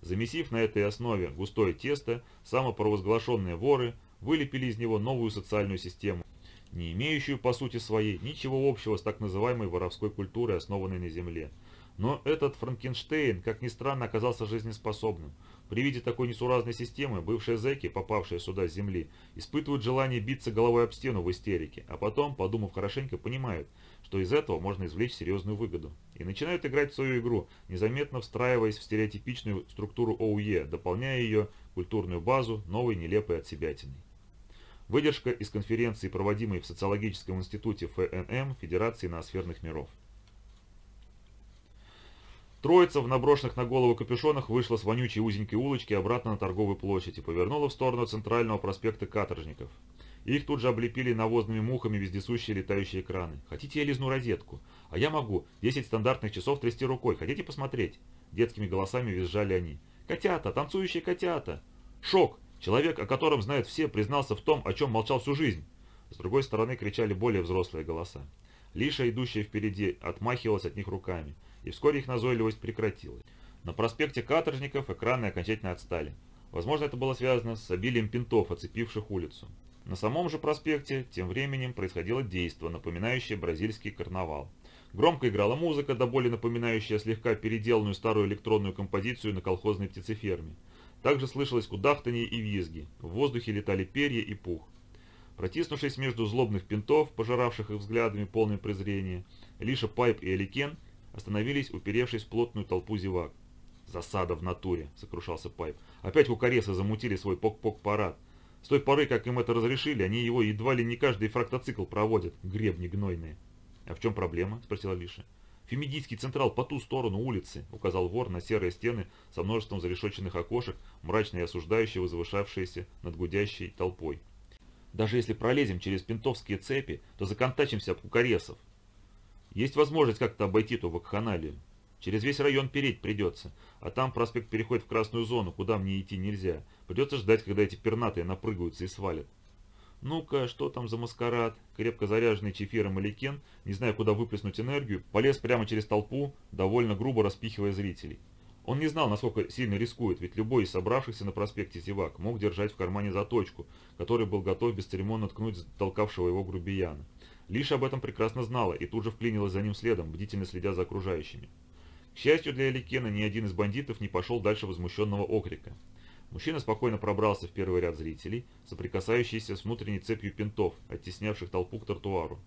Замесив на этой основе густое тесто, самопровозглашенные воры вылепили из него новую социальную систему, не имеющую по сути своей ничего общего с так называемой воровской культурой, основанной на земле – но этот Франкенштейн, как ни странно, оказался жизнеспособным. При виде такой несуразной системы бывшие зэки, попавшие сюда с земли, испытывают желание биться головой об стену в истерике, а потом, подумав хорошенько, понимают, что из этого можно извлечь серьезную выгоду. И начинают играть в свою игру, незаметно встраиваясь в стереотипичную структуру ОУЕ, дополняя ее культурную базу новой нелепой отсебятиной. Выдержка из конференции, проводимой в Социологическом институте ФНМ Федерации ноосферных миров. Троица в наброшенных на голову капюшонах вышла с вонючей узенькой улочки обратно на торговую площадь и повернула в сторону центрального проспекта Каторжников. Их тут же облепили навозными мухами вездесущие летающие экраны. «Хотите, я лизну розетку?» «А я могу. 10 стандартных часов трясти рукой. Хотите посмотреть?» Детскими голосами визжали они. «Котята! Танцующие котята!» «Шок! Человек, о котором знают все, признался в том, о чем молчал всю жизнь!» С другой стороны кричали более взрослые голоса. Лиша, идущая впереди, отмахивалась от них руками и вскоре их назойливость прекратилась. На проспекте Каторжников экраны окончательно отстали. Возможно, это было связано с обилием пинтов, оцепивших улицу. На самом же проспекте тем временем происходило действо, напоминающее бразильский карнавал. Громко играла музыка, до боли напоминающая слегка переделанную старую электронную композицию на колхозной птицеферме. Также слышалось кудахтанье и визги, в воздухе летали перья и пух. Протиснувшись между злобных пинтов, пожиравших их взглядами полное презрения, Лиша Пайп и Эликен – остановились, уперевшись в плотную толпу зевак. «Засада в натуре», — сокрушался Пайп. «Опять кукаресы замутили свой пок-пок-парад. С той поры, как им это разрешили, они его едва ли не каждый фрактоцикл проводят, гребни гнойные». «А в чем проблема?» — спросила Лиша. «Фемидийский централ по ту сторону улицы», — указал вор на серые стены со множеством зарешоченных окошек, мрачно и осуждающие возвышавшиеся над гудящей толпой. «Даже если пролезем через пентовские цепи, то законтачимся об кукаресов. Есть возможность как-то обойти ту вакханалию. Через весь район переть придется, а там проспект переходит в красную зону, куда мне идти нельзя. Придется ждать, когда эти пернатые напрыгаются и свалят. Ну-ка, что там за маскарад? Крепко заряженный чефиром Аликен, не зная, куда выплеснуть энергию, полез прямо через толпу, довольно грубо распихивая зрителей. Он не знал, насколько сильно рискует, ведь любой из собравшихся на проспекте зевак мог держать в кармане заточку, который был готов бесцеремонно ткнуть толкавшего его грубияна. Лиша об этом прекрасно знала и тут же вклинилась за ним следом, бдительно следя за окружающими. К счастью для Эликена, ни один из бандитов не пошел дальше возмущенного окрика. Мужчина спокойно пробрался в первый ряд зрителей, соприкасающийся с внутренней цепью пинтов, оттеснявших толпу к тротуару.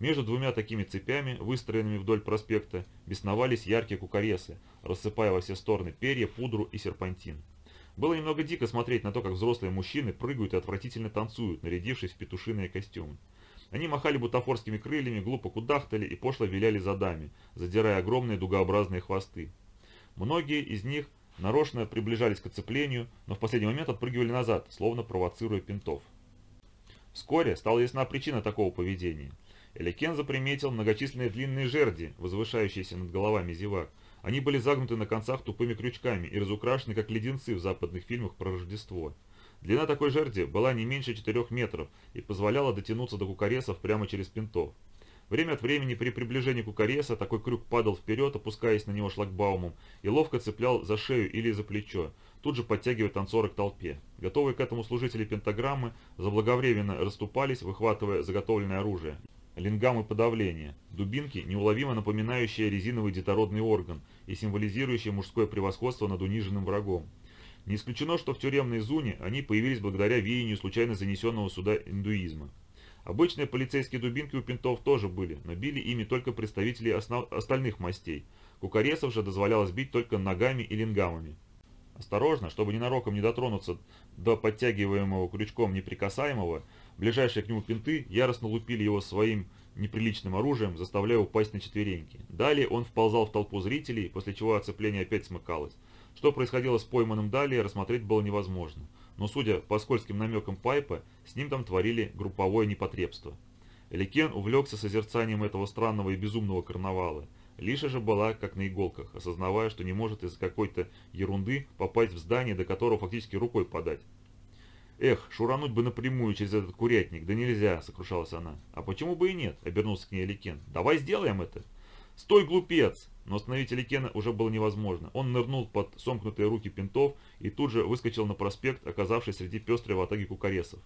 Между двумя такими цепями, выстроенными вдоль проспекта, бесновались яркие кукаресы, рассыпая во все стороны перья, пудру и серпантин. Было немного дико смотреть на то, как взрослые мужчины прыгают и отвратительно танцуют, нарядившись в петушиные костюмы. Они махали бутафорскими крыльями, глупо кудахтали и пошло виляли задами, задирая огромные дугообразные хвосты. Многие из них нарочно приближались к оцеплению, но в последний момент отпрыгивали назад, словно провоцируя пинтов. Вскоре стала ясна причина такого поведения. Эликен заприметил многочисленные длинные жерди, возвышающиеся над головами зевак. Они были загнуты на концах тупыми крючками и разукрашены, как леденцы в западных фильмах про Рождество. Длина такой жерди была не меньше 4 метров и позволяла дотянуться до кукаресов прямо через пинтов. Время от времени при приближении кукареса такой крюк падал вперед, опускаясь на него шлагбаумом, и ловко цеплял за шею или за плечо, тут же подтягивая танцора к толпе. Готовые к этому служители пентаграммы заблаговременно расступались, выхватывая заготовленное оружие. Лингамы подавления, дубинки, неуловимо напоминающие резиновый детородный орган и символизирующие мужское превосходство над униженным врагом. Не исключено, что в тюремной зоне они появились благодаря веянию случайно занесенного сюда индуизма. Обычные полицейские дубинки у пинтов тоже были, но били ими только представители основ... остальных мастей. Кукаресов же дозволялось бить только ногами и лингамами. Осторожно, чтобы ненароком не дотронуться до подтягиваемого крючком неприкасаемого, ближайшие к нему пинты яростно лупили его своим неприличным оружием, заставляя упасть на четвереньки. Далее он вползал в толпу зрителей, после чего оцепление опять смыкалось. Что происходило с пойманным далее, рассмотреть было невозможно. Но судя по скользким намекам Пайпа, с ним там творили групповое непотребство. Эликен увлекся созерцанием этого странного и безумного карнавала. Лиша же была как на иголках, осознавая, что не может из-за какой-то ерунды попасть в здание, до которого фактически рукой подать. «Эх, шурануть бы напрямую через этот курятник, да нельзя», — сокрушалась она. «А почему бы и нет?» — обернулся к ней Эликен. «Давай сделаем это». «Стой, глупец!» Но остановить Аликена уже было невозможно. Он нырнул под сомкнутые руки пинтов и тут же выскочил на проспект, оказавшись среди пестрой ватаги кукаресов.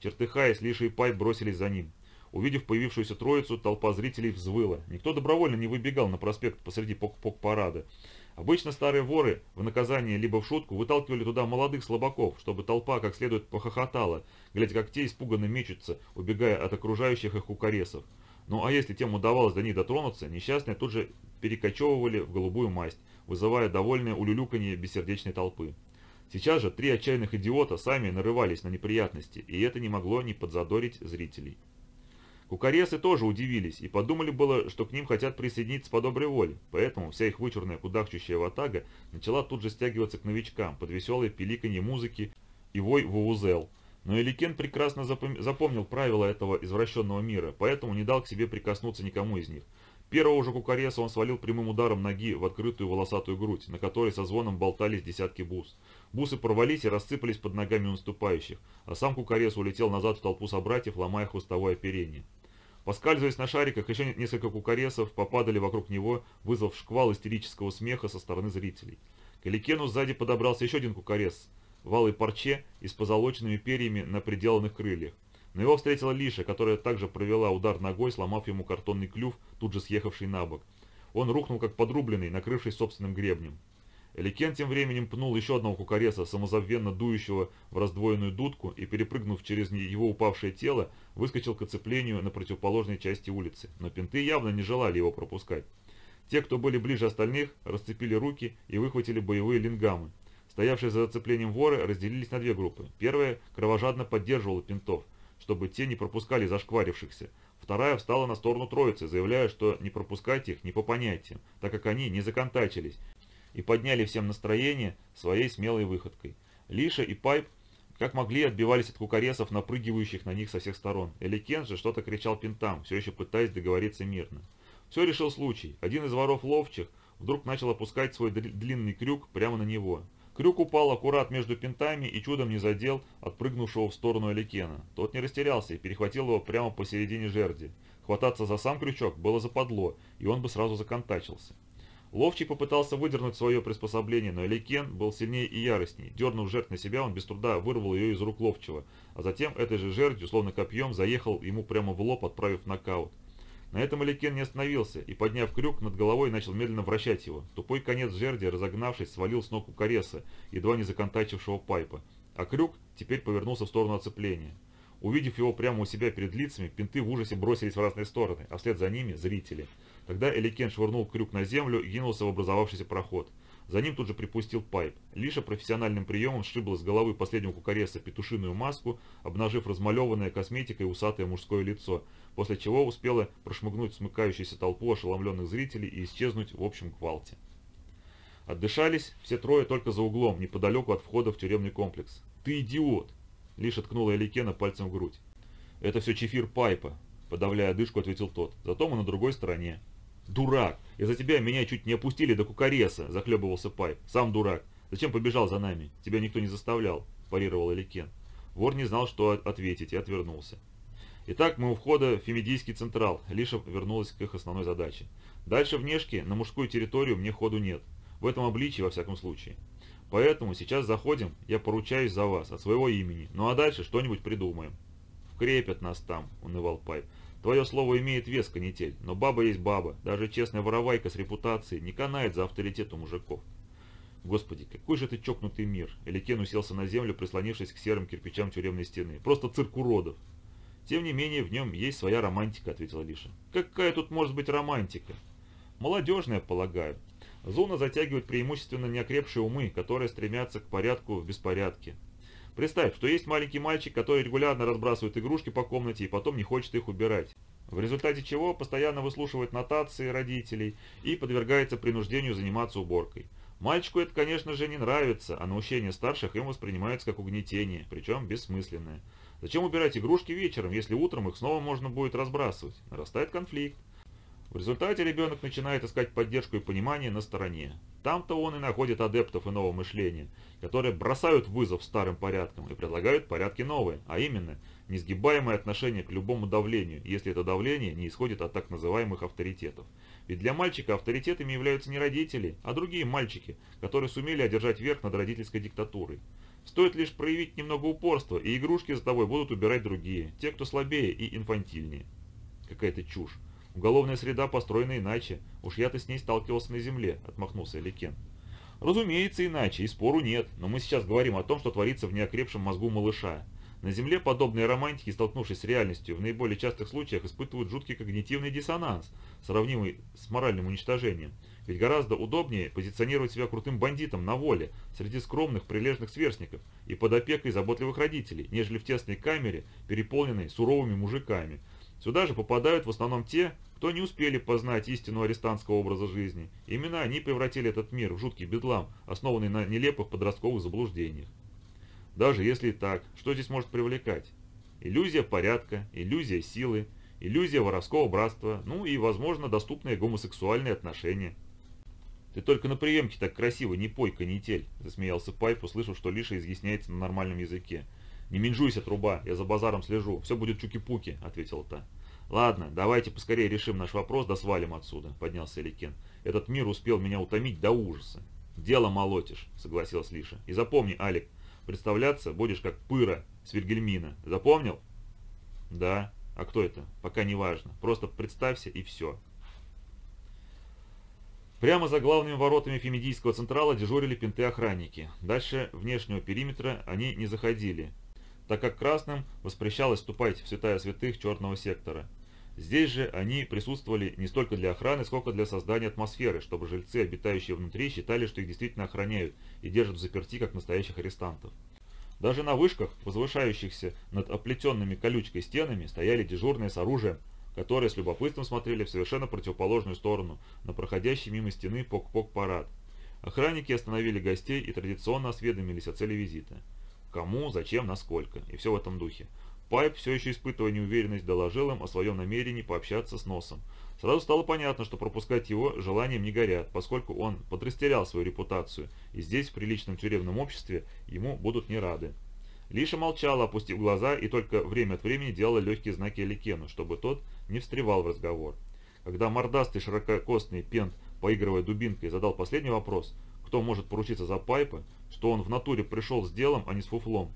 Чертыхаясь, Лиша и Пай бросились за ним. Увидев появившуюся троицу, толпа зрителей взвыла. Никто добровольно не выбегал на проспект посреди пок-пок-парада. Обычно старые воры в наказание либо в шутку выталкивали туда молодых слабаков, чтобы толпа как следует похохотала, глядя как те испуганно мечутся, убегая от окружающих их кукаресов. Ну а если тем удавалось до них дотронуться, несчастные тут же перекочевывали в голубую масть, вызывая довольное улюлюканье бессердечной толпы. Сейчас же три отчаянных идиота сами нарывались на неприятности, и это не могло не подзадорить зрителей. Кукаресы тоже удивились и подумали было, что к ним хотят присоединиться по доброй воле, поэтому вся их вычурная кудахчущая ватага начала тут же стягиваться к новичкам под веселое пиликанье музыки и вой вуузел. Но Эликен прекрасно запомнил правила этого извращенного мира, поэтому не дал к себе прикоснуться никому из них. Первого же кукареса он свалил прямым ударом ноги в открытую волосатую грудь, на которой со звоном болтались десятки бус. Бусы порвались и рассыпались под ногами наступающих, а сам кукарес улетел назад в толпу собратьев, ломая хвостовое оперение. Поскальзываясь на шариках, еще несколько кукаресов попадали вокруг него, вызвав шквал истерического смеха со стороны зрителей. К Эликену сзади подобрался еще один кукарес в алой парче и с позолоченными перьями на приделанных крыльях. Но его встретила Лиша, которая также провела удар ногой, сломав ему картонный клюв, тут же съехавший на бок. Он рухнул как подрубленный, накрывшись собственным гребнем. Эликен тем временем пнул еще одного кукареса, самозабвенно дующего в раздвоенную дудку, и, перепрыгнув через его упавшее тело, выскочил к оцеплению на противоположной части улицы. Но пинты явно не желали его пропускать. Те, кто были ближе остальных, расцепили руки и выхватили боевые лингамы. Стоявшие за оцеплением воры разделились на две группы. Первая кровожадно поддерживала пинтов, чтобы те не пропускали зашкварившихся. Вторая встала на сторону троицы, заявляя, что не пропускайте их не по понятиям, так как они не законтачились, и подняли всем настроение своей смелой выходкой. Лиша и Пайп как могли отбивались от кукаресов, напрыгивающих на них со всех сторон. Эликен же что-то кричал пинтам, все еще пытаясь договориться мирно. Все решил случай. Один из воров ловчих вдруг начал опускать свой длинный крюк прямо на него. Крюк упал аккурат между пинтами и чудом не задел отпрыгнувшего в сторону Эликена. Тот не растерялся и перехватил его прямо посередине жерди. Хвататься за сам крючок было западло, и он бы сразу законтачился. Ловчий попытался выдернуть свое приспособление, но Эликен был сильнее и яростней. Дернув жертв на себя, он без труда вырвал ее из рук Ловчего, а затем этой же жердью, словно копьем, заехал ему прямо в лоб, отправив нокаут. На этом Эликен не остановился и, подняв крюк над головой, начал медленно вращать его. Тупой конец жерди, разогнавшись, свалил с ног у Кукареса, едва не законтачившего пайпа. А крюк теперь повернулся в сторону оцепления. Увидев его прямо у себя перед лицами, пинты в ужасе бросились в разные стороны, а вслед за ними – зрители. Тогда Эликен швырнул крюк на землю и кинулся в образовавшийся проход. За ним тут же припустил Пайп. Лиша профессиональным приемом сшибла с головы последнего кукареса петушиную маску, обнажив размалеванное косметикой усатое мужское лицо, после чего успела прошмыгнуть смыкающуюся толпу ошеломленных зрителей и исчезнуть в общем квалте. Отдышались все трое только за углом, неподалеку от входа в тюремный комплекс. «Ты идиот!» — Лиша ткнула Эликена пальцем в грудь. «Это все чефир Пайпа», — подавляя дышку, ответил тот. «Зато мы на другой стороне». «Дурак! Из-за тебя меня чуть не опустили до кукареса!» – захлебывался Пайп. «Сам дурак! Зачем побежал за нами? Тебя никто не заставлял!» – парировал Эликен. Вор не знал, что ответить, и отвернулся. Итак, мы у входа в Фемидийский Централ. Лиша вернулась к их основной задаче. Дальше внешки, на мужскую территорию мне ходу нет. В этом обличии, во всяком случае. Поэтому сейчас заходим, я поручаюсь за вас, от своего имени. Ну а дальше что-нибудь придумаем. «Вкрепят нас там», — унывал Пайп. Твое слово имеет вес, канитель, но баба есть баба. Даже честная воровайка с репутацией не канает за авторитет у мужиков. Господи, какой же ты чокнутый мир. Эликен уселся на землю, прислонившись к серым кирпичам тюремной стены. Просто цирк уродов. Тем не менее, в нем есть своя романтика, ответила Лиша. Какая тут может быть романтика? Молодежная, полагаю. Зона затягивает преимущественно неокрепшие умы, которые стремятся к порядку в беспорядке. Представь, что есть маленький мальчик, который регулярно разбрасывает игрушки по комнате и потом не хочет их убирать. В результате чего постоянно выслушивает нотации родителей и подвергается принуждению заниматься уборкой. Мальчику это, конечно же, не нравится, а наущение старших им воспринимается как угнетение, причем бессмысленное. Зачем убирать игрушки вечером, если утром их снова можно будет разбрасывать? Нарастает конфликт. В результате ребенок начинает искать поддержку и понимание на стороне. Там-то он и находит адептов иного мышления, которые бросают вызов старым порядкам и предлагают порядки новые, а именно несгибаемое отношение к любому давлению, если это давление не исходит от так называемых авторитетов. Ведь для мальчика авторитетами являются не родители, а другие мальчики, которые сумели одержать верх над родительской диктатурой. Стоит лишь проявить немного упорства, и игрушки за тобой будут убирать другие, те, кто слабее и инфантильнее. Какая-то чушь. Уголовная среда построена иначе. Уж я-то с ней сталкивался на земле», — отмахнулся Эликен. «Разумеется, иначе, и спору нет, но мы сейчас говорим о том, что творится в неокрепшем мозгу малыша. На Земле подобные романтики, столкнувшись с реальностью, в наиболее частых случаях испытывают жуткий когнитивный диссонанс, сравнимый с моральным уничтожением. Ведь гораздо удобнее позиционировать себя крутым бандитом на воле, среди скромных прилежных сверстников и под опекой заботливых родителей, нежели в тесной камере, переполненной суровыми мужиками. Сюда же попадают в основном те, кто не успели познать истину арестантского образа жизни. Именно они превратили этот мир в жуткий бедлам, основанный на нелепых подростковых заблуждениях. Даже если и так, что здесь может привлекать? Иллюзия порядка, иллюзия силы, иллюзия воровского братства, ну и, возможно, доступные гомосексуальные отношения. «Ты только на приемке так красиво не пой, канитель», – засмеялся Пайп, услышав, что Лиша изъясняется на нормальном языке. «Не менжуйся, труба, я за базаром слежу, все будет чуки-пуки», – ответила та. «Ладно, давайте поскорее решим наш вопрос, да свалим отсюда», – поднялся Эликен. «Этот мир успел меня утомить до ужаса». «Дело молотишь», – согласилась Лиша. «И запомни, Алик, представляться будешь как Пыра с Вильгельмина. Запомнил?» «Да. А кто это? Пока не важно. Просто представься и все». Прямо за главными воротами Фемидийского централа дежурили пинты-охранники. Дальше внешнего периметра они не заходили, так как красным воспрещалось вступать в святая святых черного сектора. Здесь же они присутствовали не столько для охраны, сколько для создания атмосферы, чтобы жильцы, обитающие внутри, считали, что их действительно охраняют и держат в заперти, как настоящих арестантов. Даже на вышках, возвышающихся над оплетенными колючкой стенами, стояли дежурные с оружием, которые с любопытством смотрели в совершенно противоположную сторону, на проходящий мимо стены пок-пок-парад. Охранники остановили гостей и традиционно осведомились о цели визита. Кому, зачем, насколько, и все в этом духе. Пайп, все еще испытывая неуверенность, доложил им о своем намерении пообщаться с Носом. Сразу стало понятно, что пропускать его желанием не горят, поскольку он подрастерял свою репутацию, и здесь, в приличном тюремном обществе, ему будут не рады. Лиша молчала, опустив глаза, и только время от времени делала легкие знаки Эликену, чтобы тот не встревал в разговор. Когда мордастый ширококостный пент, поигрывая дубинкой, задал последний вопрос, кто может поручиться за Пайпа, что он в натуре пришел с делом, а не с фуфлом.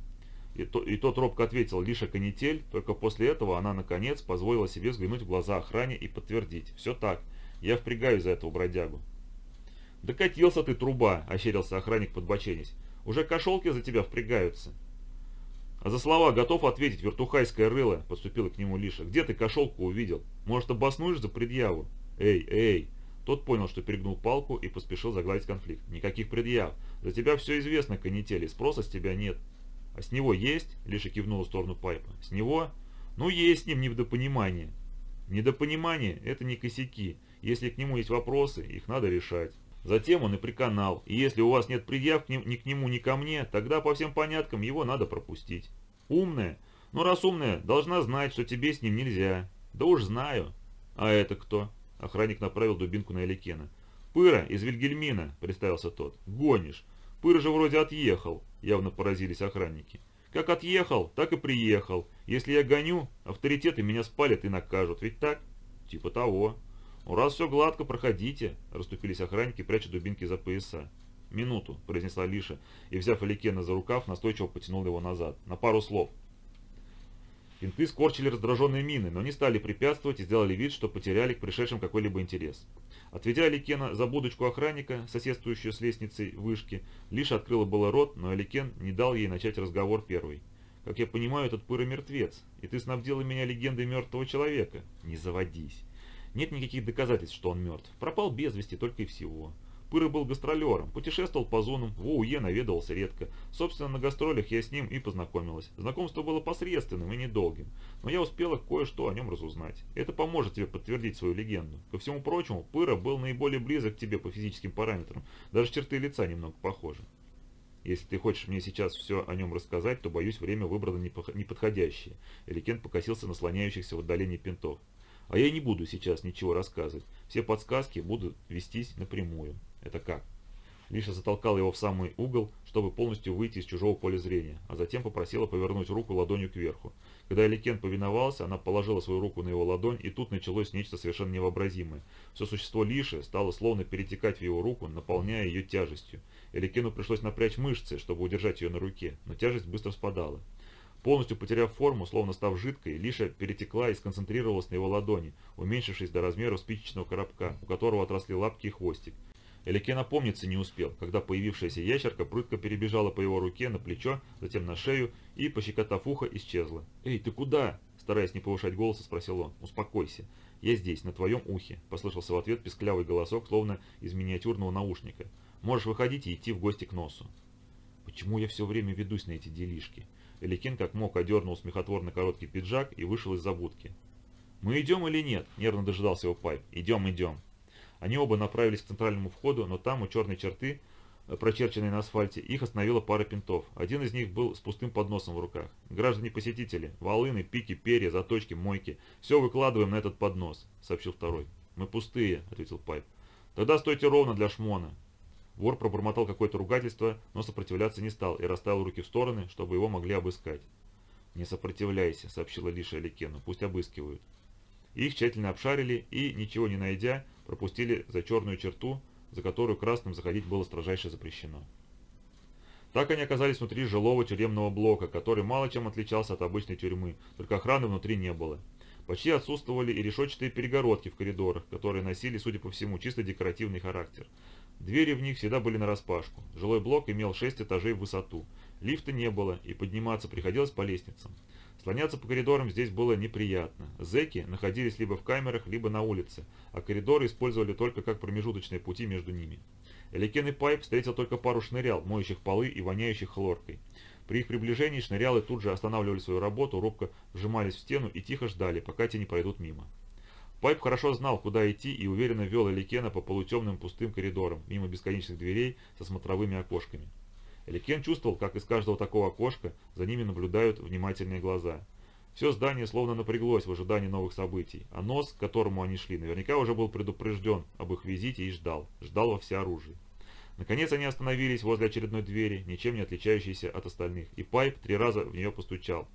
И, то, и тот робко ответил Лиша канитель, только после этого она, наконец, позволила себе взглянуть в глаза охране и подтвердить. «Все так, я впрягаюсь за этого бродягу». «Докатился ты, труба!» – ощерился охранник подбоченясь. «Уже кошелки за тебя впрягаются». «А за слова готов ответить вертухайское рыло», — подступила к нему Лиша. «Где ты кошелку увидел? Может, обоснуешь за предъяву?» «Эй, эй!» Тот понял, что перегнул палку и поспешил загладить конфликт. «Никаких предъяв. За тебя все известно, канители. Спроса с тебя нет». «А с него есть?» — Лиша кивнула в сторону Пайпа. «С него? Ну, есть с ним недопонимание». «Недопонимание — это не косяки. Если к нему есть вопросы, их надо решать». Затем он и приканал, и если у вас нет предъяв к ним, ни к нему, ни ко мне, тогда по всем поняткам его надо пропустить. Умная? Ну раз умная, должна знать, что тебе с ним нельзя. Да уж знаю. А это кто? Охранник направил дубинку на Эликена. Пыра из Вильгельмина, представился тот. Гонишь. Пыра же вроде отъехал, явно поразились охранники. Как отъехал, так и приехал. Если я гоню, авторитеты меня спалят и накажут, ведь так? Типа того. «Ну, раз все гладко, проходите», – расступились охранники, пряча дубинки за пояса. «Минуту», – произнесла Лиша, и, взяв Эликена за рукав, настойчиво потянул его назад. «На пару слов». Пинты скорчили раздраженные мины, но не стали препятствовать и сделали вид, что потеряли к пришедшим какой-либо интерес. Отведя Аликена за будочку охранника, соседствующую с лестницей вышки, Лиша открыла было рот, но Аликен не дал ей начать разговор первый. «Как я понимаю, этот пыра мертвец, и ты снабдила меня легендой мертвого человека. Не заводись. Нет никаких доказательств, что он мертв. Пропал без вести только и всего. Пыры был гастролером, путешествовал по зонам, в ОУЕ наведывался редко. Собственно, на гастролях я с ним и познакомилась. Знакомство было посредственным и недолгим, но я успела кое-что о нем разузнать. Это поможет тебе подтвердить свою легенду. Ко всему прочему, Пыра был наиболее близок к тебе по физическим параметрам, даже черты лица немного похожи. Если ты хочешь мне сейчас все о нем рассказать, то, боюсь, время выбрано неподходящее. Эликен покосился на слоняющихся в отдалении пинтов. А я не буду сейчас ничего рассказывать. Все подсказки будут вестись напрямую. Это как? Лиша затолкал его в самый угол, чтобы полностью выйти из чужого поля зрения, а затем попросила повернуть руку ладонью кверху. Когда Эликен повиновался, она положила свою руку на его ладонь, и тут началось нечто совершенно невообразимое. Все существо Лиши стало словно перетекать в его руку, наполняя ее тяжестью. Эликену пришлось напрячь мышцы, чтобы удержать ее на руке, но тяжесть быстро спадала. Полностью потеряв форму, словно став жидкой, Лиша перетекла и сконцентрировалась на его ладони, уменьшившись до размера спичечного коробка, у которого отросли лапки и хвостик. Эликен опомниться не успел, когда появившаяся ящерка прытко перебежала по его руке на плечо, затем на шею и, пощекотав ухо, исчезла. «Эй, ты куда?» Стараясь не повышать голоса, спросил он. «Успокойся. Я здесь, на твоем ухе», — послышался в ответ песклявый голосок, словно из миниатюрного наушника. «Можешь выходить и идти в гости к носу». «Почему я все время ведусь на эти делишки?» Эликин как мог одернул смехотворно короткий пиджак и вышел из забудки. «Мы идем или нет?» – нервно дожидался его Пайп. «Идем, идем». Они оба направились к центральному входу, но там, у черной черты, э, прочерченной на асфальте, их остановила пара пинтов. Один из них был с пустым подносом в руках. «Граждане-посетители, волыны, пики, перья, заточки, мойки. Все выкладываем на этот поднос», — сообщил второй. «Мы пустые», — ответил Пайп. «Тогда стойте ровно для шмона». Вор пробормотал какое-то ругательство, но сопротивляться не стал и расставил руки в стороны, чтобы его могли обыскать. «Не сопротивляйся», — сообщила Лиша Аликену, — «пусть обыскивают». Их тщательно обшарили и, ничего не найдя, пропустили за черную черту, за которую красным заходить было строжайше запрещено. Так они оказались внутри жилого тюремного блока, который мало чем отличался от обычной тюрьмы, только охраны внутри не было. Почти отсутствовали и решетчатые перегородки в коридорах, которые носили, судя по всему, чисто декоративный характер. Двери в них всегда были нараспашку. Жилой блок имел 6 этажей в высоту. Лифта не было, и подниматься приходилось по лестницам. Слоняться по коридорам здесь было неприятно. Зеки находились либо в камерах, либо на улице, а коридоры использовали только как промежуточные пути между ними. Эликен и Пайп встретил только пару шнырял, моющих полы и воняющих хлоркой. При их приближении шнырялы тут же останавливали свою работу, робко вжимались в стену и тихо ждали, пока те не пройдут мимо. Пайп хорошо знал, куда идти и уверенно вел Эликена по полутемным пустым коридорам, мимо бесконечных дверей со смотровыми окошками. Эликен чувствовал, как из каждого такого окошка за ними наблюдают внимательные глаза. Все здание словно напряглось в ожидании новых событий, а нос, к которому они шли, наверняка уже был предупрежден об их визите и ждал, ждал во всеоружии. Наконец они остановились возле очередной двери, ничем не отличающейся от остальных, и Пайп три раза в нее постучал.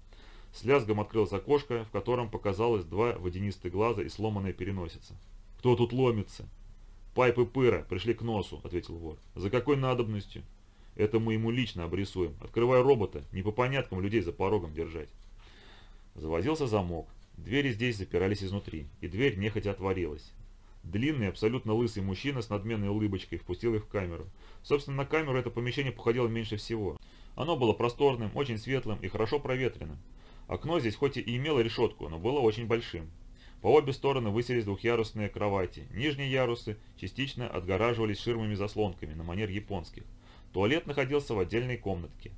С лязгом открылось окошко, в котором показалось два водянистых глаза и сломанная переносица. «Кто тут ломится?» «Пайп и Пыра пришли к носу», — ответил вор. «За какой надобностью?» Это мы ему лично обрисуем. Открывай робота, не по поняткам людей за порогом держать. Завозился замок. Двери здесь запирались изнутри, и дверь нехотя отворилась. Длинный, абсолютно лысый мужчина с надменной улыбочкой впустил их в камеру. Собственно, на камеру это помещение походило меньше всего. Оно было просторным, очень светлым и хорошо проветренным. Окно здесь хоть и имело решетку, но было очень большим. По обе стороны высились двухъярусные кровати. Нижние ярусы частично отгораживались ширмами-заслонками на манер японских. Туалет находился в отдельной комнатке.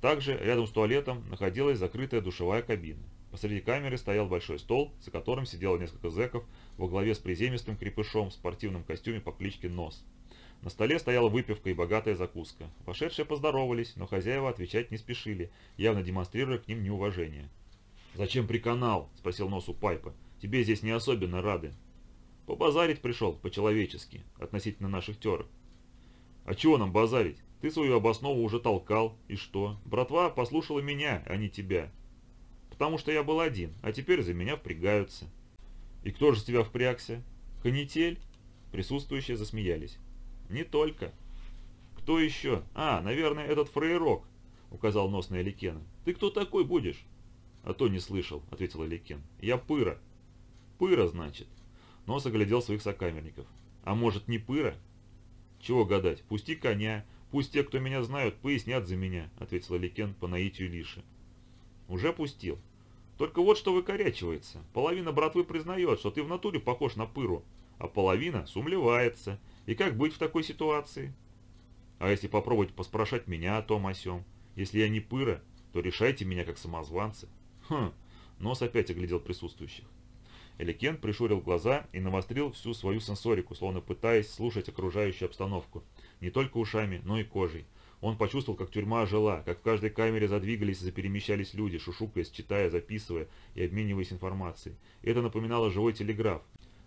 Также рядом с туалетом находилась закрытая душевая кабина. Посреди камеры стоял большой стол, за которым сидело несколько зэков во главе с приземистым крепышом в спортивном костюме по кличке Нос. На столе стояла выпивка и богатая закуска. Вошедшие поздоровались, но хозяева отвечать не спешили, явно демонстрируя к ним неуважение. «Зачем приканал?» – спросил Нос у Пайпа. «Тебе здесь не особенно рады». «Побазарить пришел, по-человечески, относительно наших терок». «А чего нам базарить? Ты свою обоснову уже толкал, и что? Братва послушала меня, а не тебя. Потому что я был один, а теперь за меня впрягаются. И кто же с тебя впрягся? Канитель? Присутствующие засмеялись. Не только. Кто еще? А, наверное, этот фрейрок, указал нос на Эликена. Ты кто такой будешь? А то не слышал, ответил Эликен. Я пыра. Пыра, значит. Нос оглядел своих сокамерников. А может не пыра? Чего гадать, пусти коня, «Пусть те, кто меня знают, пояснят за меня», — ответил Аликен по наитию Лиши. «Уже пустил. Только вот что выкорячивается. Половина братвы признает, что ты в натуре похож на пыру, а половина сумлевается. И как быть в такой ситуации? А если попробовать поспрашать меня о том о сём? Если я не пыра, то решайте меня как самозванцы». Хм, нос опять оглядел присутствующих. Эликен пришурил глаза и навострил всю свою сенсорику, словно пытаясь слушать окружающую обстановку не только ушами, но и кожей. Он почувствовал, как тюрьма ожила, как в каждой камере задвигались и заперемещались люди, шушукаясь, читая, записывая и обмениваясь информацией. Это напоминало живой телеграф,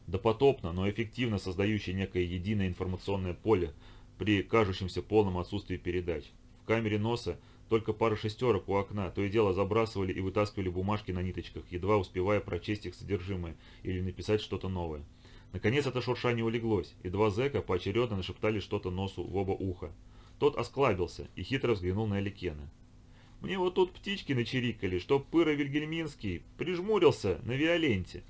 допотопно, но эффективно создающий некое единое информационное поле при кажущемся полном отсутствии передач. В камере носа только пара шестерок у окна, то и дело забрасывали и вытаскивали бумажки на ниточках, едва успевая прочесть их содержимое или написать что-то новое. Наконец это шуршание улеглось, и два зэка поочередно нашептали что-то носу в оба уха. Тот осклабился и хитро взглянул на Эликена. «Мне вот тут птички начирикали, что Пыра Вильгельминский прижмурился на Виоленте».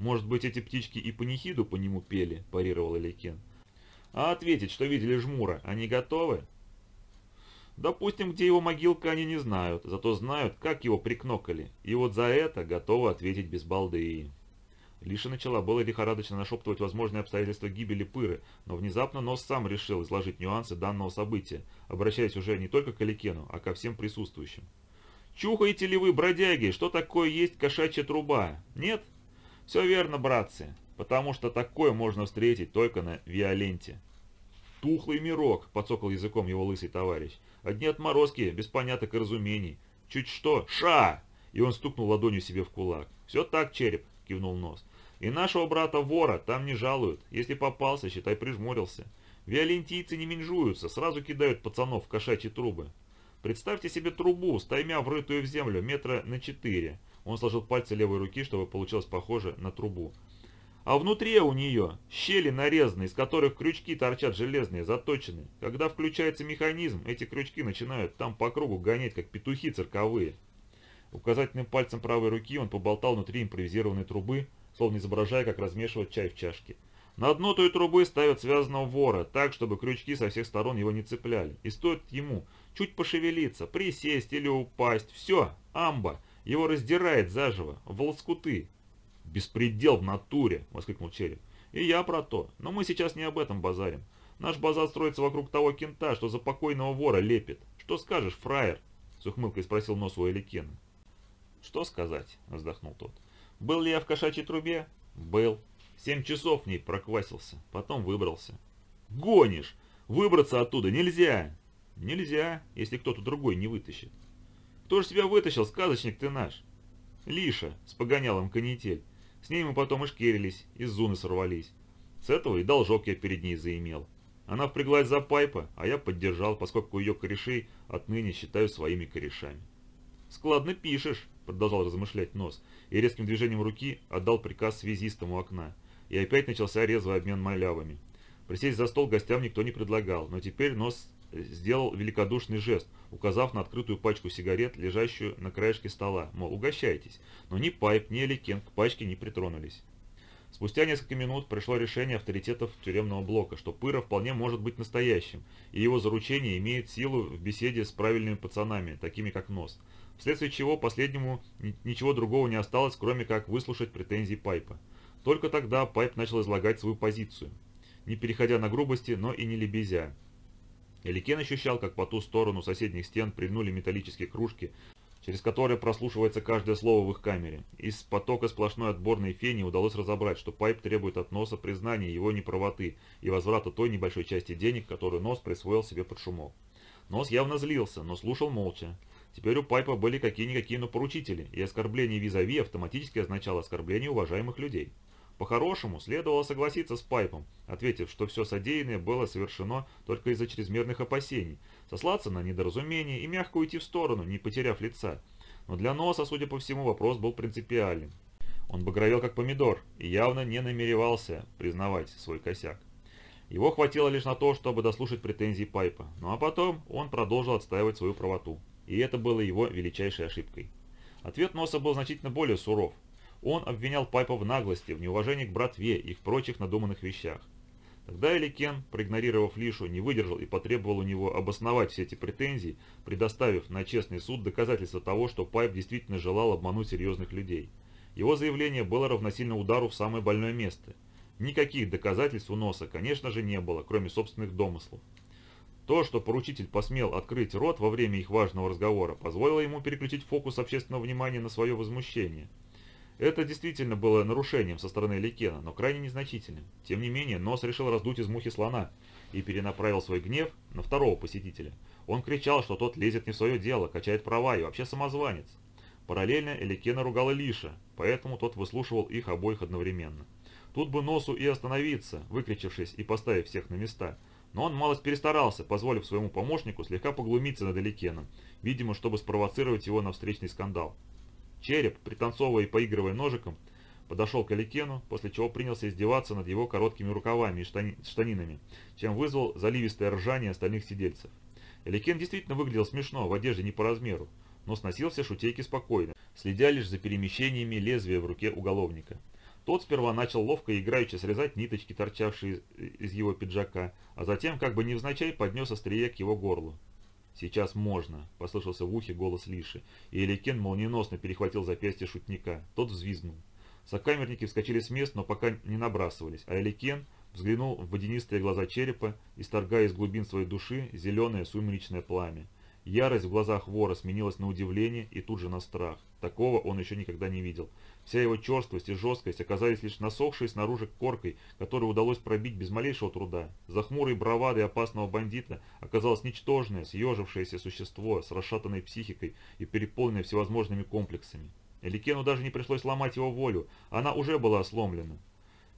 «Может быть, эти птички и панихиду по нему пели?» – парировал Эликен. А ответить, что видели жмура, они готовы? Допустим, где его могилка, они не знают, зато знают, как его прикнокали, и вот за это готовы ответить без балды. Лиша начала было лихорадочно нашептывать возможные обстоятельства гибели Пыры, но внезапно Нос сам решил изложить нюансы данного события, обращаясь уже не только к Аликену, а ко всем присутствующим. «Чухаете ли вы, бродяги, что такое есть кошачья труба? Нет? Все верно, братцы, потому что такое можно встретить только на Виоленте». «Тухлый мирок», — подсокал языком его лысый товарищ. «Одни отморозки, без поняток и разумений. Чуть что, ша!» И он стукнул ладонью себе в кулак. «Все так, череп», — кивнул нос. «И нашего брата-вора там не жалуют. Если попался, считай, прижмурился. Виолентийцы не менжуются, сразу кидают пацанов в кошачьи трубы. Представьте себе трубу, стаймя врытую в землю метра на четыре». Он сложил пальцы левой руки, чтобы получилось похоже на трубу. А внутри у нее щели нарезаны, из которых крючки торчат железные, заточенные. Когда включается механизм, эти крючки начинают там по кругу гонять, как петухи цирковые. Указательным пальцем правой руки он поболтал внутри импровизированной трубы, словно изображая, как размешивать чай в чашке. На дно той трубы ставят связанного вора, так, чтобы крючки со всех сторон его не цепляли. И стоит ему чуть пошевелиться, присесть или упасть, все, амба, его раздирает заживо, в лоскуты, «Беспредел в натуре!» — воскликнул Череп. «И я про то. Но мы сейчас не об этом базарим. Наш базар строится вокруг того кента, что за покойного вора лепит. Что скажешь, фраер?» — с ухмылкой спросил нос у Эликена. «Что сказать?» — вздохнул тот. «Был ли я в кошачьей трубе?» «Был. Семь часов в ней проквасился. Потом выбрался». «Гонишь! Выбраться оттуда нельзя!» «Нельзя, если кто-то другой не вытащит». «Кто же тебя вытащил, сказочник ты наш?» «Лиша, с погонялом канитель. С ней мы потом и шкерились, из зуны сорвались. С этого и должок я перед ней заимел. Она впряглась за пайпа, а я поддержал, поскольку ее корешей отныне считаю своими корешами. «Складно пишешь», — продолжал размышлять нос, и резким движением руки отдал приказ связистому окна. И опять начался резвый обмен малявами. Присесть за стол гостям никто не предлагал, но теперь нос сделал великодушный жест, указав на открытую пачку сигарет, лежащую на краешке стола, мол, угощайтесь, но ни Пайп, ни Эликен к пачке не притронулись. Спустя несколько минут пришло решение авторитетов тюремного блока, что Пыра вполне может быть настоящим, и его заручение имеет силу в беседе с правильными пацанами, такими как Нос, вследствие чего последнему ничего другого не осталось, кроме как выслушать претензии Пайпа. Только тогда Пайп начал излагать свою позицию, не переходя на грубости, но и не лебезя. Эликен ощущал, как по ту сторону соседних стен прильнули металлические кружки, через которые прослушивается каждое слово в их камере. Из потока сплошной отборной фени удалось разобрать, что Пайп требует от Носа признания его неправоты и возврата той небольшой части денег, которую Нос присвоил себе под шумок. Нос явно злился, но слушал молча. Теперь у Пайпа были какие-никакие, но поручители, и оскорбление визави автоматически означало оскорбление уважаемых людей. По-хорошему, следовало согласиться с Пайпом, ответив, что все содеянное было совершено только из-за чрезмерных опасений, сослаться на недоразумение и мягко уйти в сторону, не потеряв лица. Но для Носа, судя по всему, вопрос был принципиален. Он багровел как помидор и явно не намеревался признавать свой косяк. Его хватило лишь на то, чтобы дослушать претензии Пайпа, ну а потом он продолжил отстаивать свою правоту. И это было его величайшей ошибкой. Ответ Носа был значительно более суров. Он обвинял Пайпа в наглости, в неуважении к братве и в прочих надуманных вещах. Тогда Эликен, проигнорировав Лишу, не выдержал и потребовал у него обосновать все эти претензии, предоставив на честный суд доказательства того, что Пайп действительно желал обмануть серьезных людей. Его заявление было равносильно удару в самое больное место. Никаких доказательств у носа, конечно же, не было, кроме собственных домыслов. То, что поручитель посмел открыть рот во время их важного разговора, позволило ему переключить фокус общественного внимания на свое возмущение – это действительно было нарушением со стороны Ликена, но крайне незначительным. Тем не менее, Нос решил раздуть из мухи слона и перенаправил свой гнев на второго посетителя. Он кричал, что тот лезет не в свое дело, качает права и вообще самозванец. Параллельно Эликена ругала Лиша, поэтому тот выслушивал их обоих одновременно. Тут бы Носу и остановиться, выкричившись и поставив всех на места. Но он малость перестарался, позволив своему помощнику слегка поглумиться над Эликеном, видимо, чтобы спровоцировать его на встречный скандал. Череп, пританцовывая и поигрывая ножиком, подошел к Аликену, после чего принялся издеваться над его короткими рукавами и штани штанинами, чем вызвал заливистое ржание остальных сидельцев. Эликен действительно выглядел смешно, в одежде не по размеру, но сносил все шутейки спокойно, следя лишь за перемещениями лезвия в руке уголовника. Тот сперва начал ловко и играючи срезать ниточки, торчавшие из его пиджака, а затем, как бы невзначай, поднес острие к его горлу. «Сейчас можно», — послышался в ухе голос Лиши, и Эликен молниеносно перехватил запястье шутника. Тот взвизгнул. Сокамерники вскочили с мест, но пока не набрасывались, а Эликен взглянул в водянистые глаза черепа, исторгая из глубин своей души зеленое сумеречное пламя. Ярость в глазах вора сменилась на удивление и тут же на страх. Такого он еще никогда не видел. Вся его черствость и жесткость оказались лишь насохшей снаружи коркой, которую удалось пробить без малейшего труда. За хмурой бравадой опасного бандита оказалось ничтожное, съежившееся существо с расшатанной психикой и переполненное всевозможными комплексами. Эликену даже не пришлось ломать его волю, она уже была сломлена.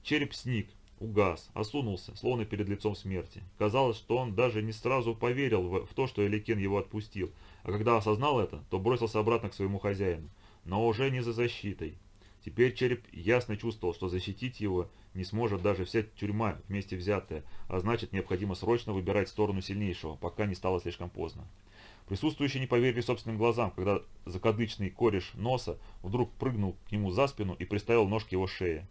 Череп сник, угас, осунулся, словно перед лицом смерти. Казалось, что он даже не сразу поверил в, в то, что Эликен его отпустил, а когда осознал это, то бросился обратно к своему хозяину. Но уже не за защитой. Теперь череп ясно чувствовал, что защитить его не сможет даже вся тюрьма вместе взятая, а значит необходимо срочно выбирать сторону сильнейшего, пока не стало слишком поздно. Присутствующие не поверили собственным глазам, когда закадычный кореш носа вдруг прыгнул к нему за спину и приставил нож к его шее.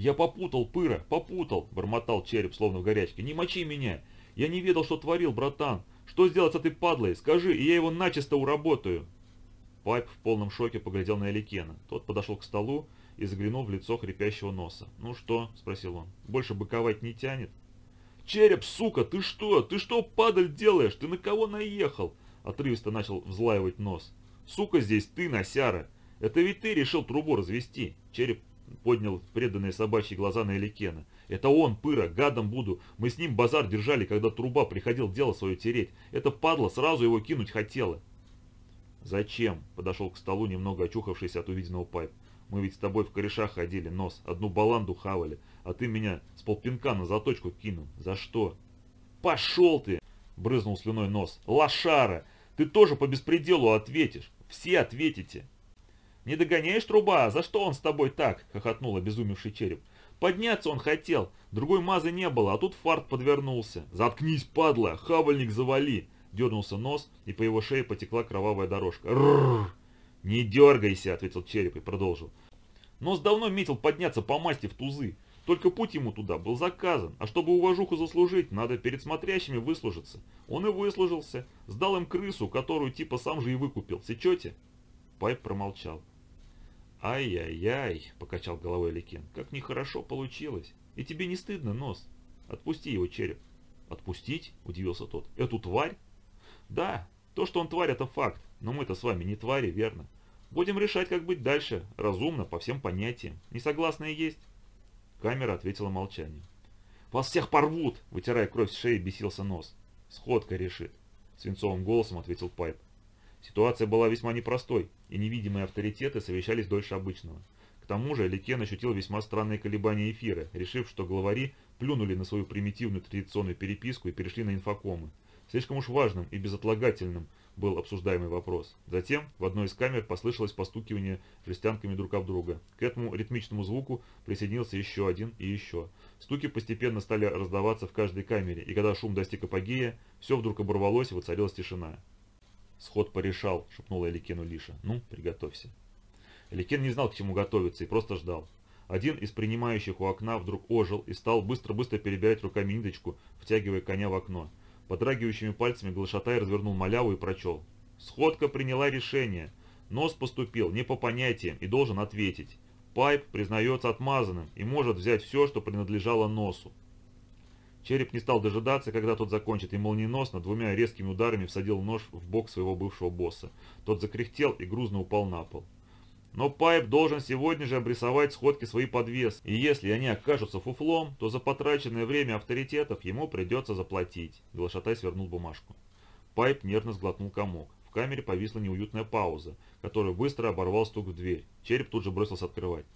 «Я попутал, пыра, попутал!» – бормотал череп, словно в горячке. «Не мочи меня! Я не ведал, что творил, братан! Что сделать с этой падлой? Скажи, и я его начисто уработаю!» Пайп в полном шоке поглядел на Эликена. Тот подошел к столу и заглянул в лицо хрипящего носа. «Ну что?» – спросил он. «Больше быковать не тянет?» «Череп, сука, ты что? Ты что, падаль, делаешь? Ты на кого наехал?» Отрывисто начал взлаивать нос. «Сука здесь ты, носяра! Это ведь ты решил трубу развести!» Череп поднял преданные собачьи глаза на Эликена. «Это он, пыра, гадом буду. Мы с ним базар держали, когда труба приходил дело свое тереть. Это падла сразу его кинуть хотела». «Зачем?» – подошел к столу немного очухавшийся от увиденного пайп. «Мы ведь с тобой в корешах ходили, нос, одну баланду хавали, а ты меня с полпинка на заточку кинул. За что?» «Пошел ты!» – брызнул слюной нос. «Лошара! Ты тоже по беспределу ответишь. Все ответите!» «Не догоняешь труба? За что он с тобой так?» – хохотнул обезумевший череп. «Подняться он хотел, другой мазы не было, а тут фарт подвернулся. Заткнись, падла, хавальник завали!» Дернулся нос, и по его шее потекла кровавая дорожка. «Рррр!» «Не дергайся!» – ответил череп и продолжил. Нос давно метил подняться по масти в тузы. Только путь ему туда был заказан, а чтобы уважуху заслужить, надо перед смотрящими выслужиться. Он и выслужился, сдал им крысу, которую типа сам же и выкупил. Сечете? Пайп промолчал. «Ай-яй-яй!» – покачал головой Ликин. «Как нехорошо получилось! И тебе не стыдно, Нос? Отпусти его, череп!» «Отпустить?» – удивился тот. «Эту тварь?» «Да, то, что он тварь, это факт, но мы-то с вами не твари, верно? Будем решать, как быть дальше, разумно, по всем понятиям. Не согласны есть?» Камера ответила молчанием. «Вас всех порвут!» – вытирая кровь с шеи, бесился нос. «Сходка решит», – свинцовым голосом ответил Пайп. Ситуация была весьма непростой, и невидимые авторитеты совещались дольше обычного. К тому же Ликен ощутил весьма странные колебания эфира, решив, что главари плюнули на свою примитивную традиционную переписку и перешли на инфокомы. Слишком уж важным и безотлагательным был обсуждаемый вопрос. Затем в одной из камер послышалось постукивание жестянками друг об друга. К этому ритмичному звуку присоединился еще один и еще. Стуки постепенно стали раздаваться в каждой камере, и когда шум достиг апогея, все вдруг оборвалось и воцарилась тишина. «Сход порешал», — шепнула Эликену Лиша. «Ну, приготовься». Эликен не знал, к чему готовиться, и просто ждал. Один из принимающих у окна вдруг ожил и стал быстро-быстро перебирать руками ниточку, втягивая коня в окно. Подрагивающими пальцами Глашатай развернул маляву и прочел. «Сходка приняла решение. Нос поступил не по понятиям и должен ответить. Пайп признается отмазанным и может взять все, что принадлежало носу. Череп не стал дожидаться, когда тот закончит, и молниеносно двумя резкими ударами всадил нож в бок своего бывшего босса. Тот закряхтел и грузно упал на пол. Но Пайп должен сегодня же обрисовать сходки свои подвес, и если они окажутся фуфлом, то за потраченное время авторитетов ему придется заплатить. Глашатай свернул бумажку. Пайп нервно сглотнул комок. В камере повисла неуютная пауза, которую быстро оборвал стук в дверь. Череп тут же бросился открывать.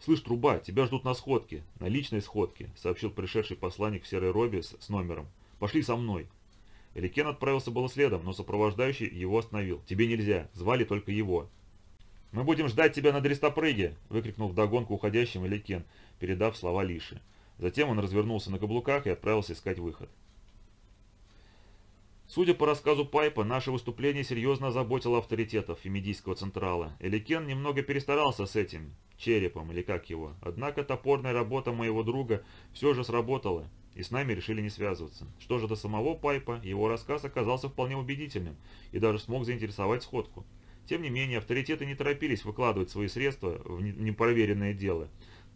«Слышь, труба, тебя ждут на сходке, на личной сходке», сообщил пришедший посланник в серой робе с, с номером. «Пошли со мной». Эликен отправился было следом, но сопровождающий его остановил. «Тебе нельзя, звали только его». «Мы будем ждать тебя на дрестопрыге!» – выкрикнул вдогонку уходящим Эликен, передав слова Лиши. Затем он развернулся на каблуках и отправился искать выход. Судя по рассказу Пайпа, наше выступление серьезно озаботило авторитетов Фемидийского Централа. Эликен немного перестарался с этим черепом, или как его. Однако топорная работа моего друга все же сработала, и с нами решили не связываться. Что же до самого Пайпа, его рассказ оказался вполне убедительным и даже смог заинтересовать сходку. Тем не менее, авторитеты не торопились выкладывать свои средства в непроверенное дело.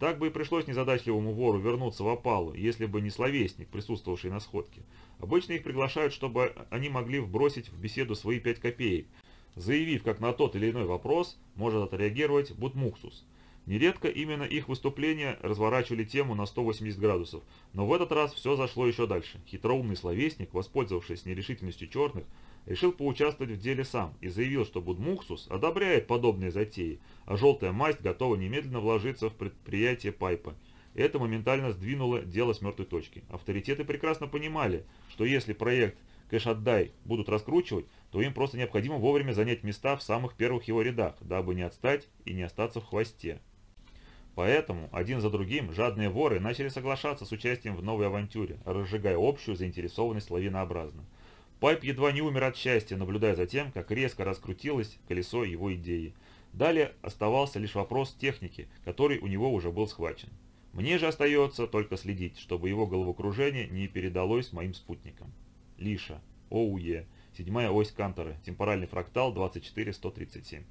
Так бы и пришлось незадачливому вору вернуться в опалу, если бы не словесник, присутствовавший на сходке. Обычно их приглашают, чтобы они могли вбросить в беседу свои пять копеек, заявив, как на тот или иной вопрос может отреагировать Бутмуксус. Нередко именно их выступления разворачивали тему на 180 градусов, но в этот раз все зашло еще дальше. Хитроумный словесник, воспользовавшись нерешительностью черных, решил поучаствовать в деле сам и заявил, что Будмуксус одобряет подобные затеи, а желтая масть готова немедленно вложиться в предприятие Пайпа. Это моментально сдвинуло дело с мертвой точки. Авторитеты прекрасно понимали, что если проект Кэш-отдай будут раскручивать, то им просто необходимо вовремя занять места в самых первых его рядах, дабы не отстать и не остаться в хвосте. Поэтому один за другим жадные воры начали соглашаться с участием в новой авантюре, разжигая общую заинтересованность лавинообразно. Пайп едва не умер от счастья, наблюдая за тем, как резко раскрутилось колесо его идеи. Далее оставался лишь вопрос техники, который у него уже был схвачен. Мне же остается только следить, чтобы его головокружение не передалось моим спутникам. Лиша. ОУЕ. Седьмая ось Кантора. Темпоральный фрактал 24137.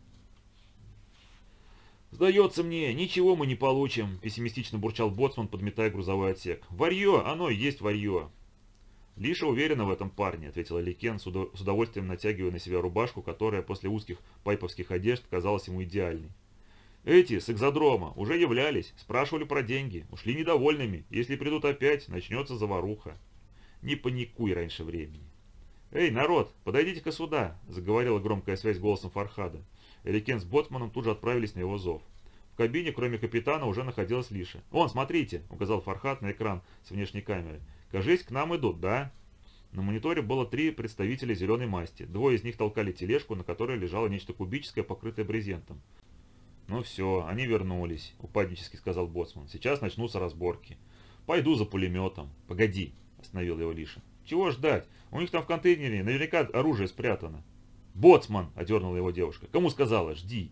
«Сдается мне, ничего мы не получим», – пессимистично бурчал Боцман, подметая грузовой отсек. «Варье, оно и есть варье». «Лиша уверена в этом парне», – ответил Ликен, с удовольствием натягивая на себя рубашку, которая после узких пайповских одежд казалась ему идеальной. «Эти с экзодрома уже являлись, спрашивали про деньги, ушли недовольными. Если придут опять, начнется заваруха. Не паникуй раньше времени». «Эй, народ, подойдите-ка сюда», – заговорила громкая связь голосом Фархада. Эрикен с Боцманом тут же отправились на его зов. В кабине, кроме капитана, уже находилась Лиша. «Вон, смотрите!» – указал Фархат на экран с внешней камеры. «Кажись, к нам идут, да?» На мониторе было три представителя зеленой масти. Двое из них толкали тележку, на которой лежало нечто кубическое, покрытое брезентом. «Ну все, они вернулись», – упаднически сказал Боцман. «Сейчас начнутся разборки. Пойду за пулеметом». «Погоди», – остановил его Лиша. «Чего ждать? У них там в контейнере наверняка оружие спрятано». «Боцман!» – одернула его девушка. «Кому сказала? Жди!»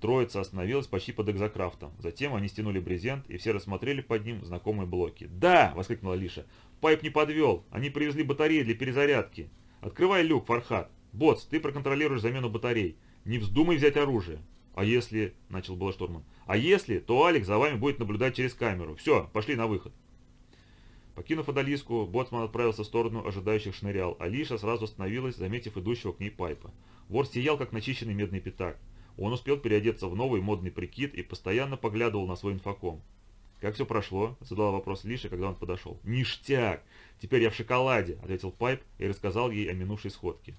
Троица остановилась почти под экзокрафтом. Затем они стянули брезент, и все рассмотрели под ним знакомые блоки. «Да!» – воскликнула Лиша. «Пайп не подвел. Они привезли батареи для перезарядки. Открывай люк, Фархат. Боц, ты проконтролируешь замену батарей. Не вздумай взять оружие». «А если...» – начал было штурман. «А если, то Алекс за вами будет наблюдать через камеру. Все, пошли на выход». Покинув Адалиску, Боцман отправился в сторону ожидающих шнырял, а Лиша сразу остановилась, заметив идущего к ней Пайпа. Вор сиял, как начищенный медный пятак. Он успел переодеться в новый модный прикид и постоянно поглядывал на свой инфоком. «Как все прошло?» – задала вопрос Лиша, когда он подошел. «Ништяк! Теперь я в шоколаде!» – ответил Пайп и рассказал ей о минувшей сходке.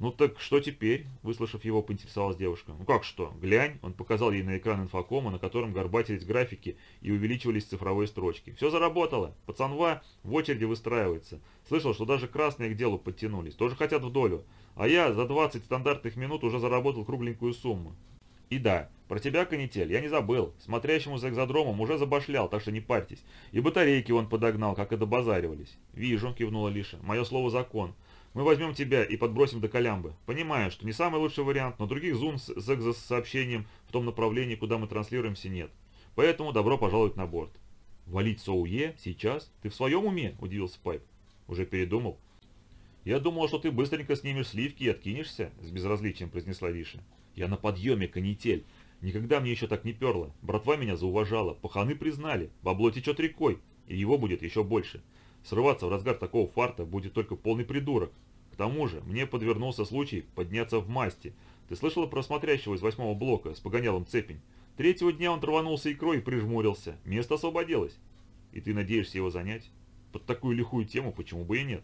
«Ну так что теперь?» – выслушав его, поинтересовалась девушка. «Ну как что? Глянь!» – он показал ей на экран инфокома, на котором горбатились графики и увеличивались цифровые строчки. «Все заработало! Пацанва в очереди выстраивается. Слышал, что даже красные к делу подтянулись. Тоже хотят в долю. А я за 20 стандартных минут уже заработал кругленькую сумму. И да, про тебя, канитель, я не забыл. Смотрящему за экзодромом уже забашлял, так что не парьтесь. И батарейки он подогнал, как и добазаривались. Вижу, кивнула Лиша. Мое слово закон. Мы возьмем тебя и подбросим до Колямбы. Понимаю, что не самый лучший вариант, но других зум с экзосообщением в том направлении, куда мы транслируемся, нет. Поэтому добро пожаловать на борт. Валить Соуе? Сейчас? Ты в своем уме? Удивился Пайп. Уже передумал? Я думал, что ты быстренько снимешь сливки и откинешься, с безразличием произнесла Виша. Я на подъеме, канитель. Никогда мне еще так не перло. Братва меня зауважала, паханы признали, бабло течет рекой, и его будет еще больше. Срываться в разгар такого фарта будет только полный придурок. К тому же, мне подвернулся случай подняться в масти. Ты слышала про смотрящего из восьмого блока с погонялом цепень? Третьего дня он траванулся икрой и прижмурился. Место освободилось. И ты надеешься его занять? Под такую лихую тему почему бы и нет?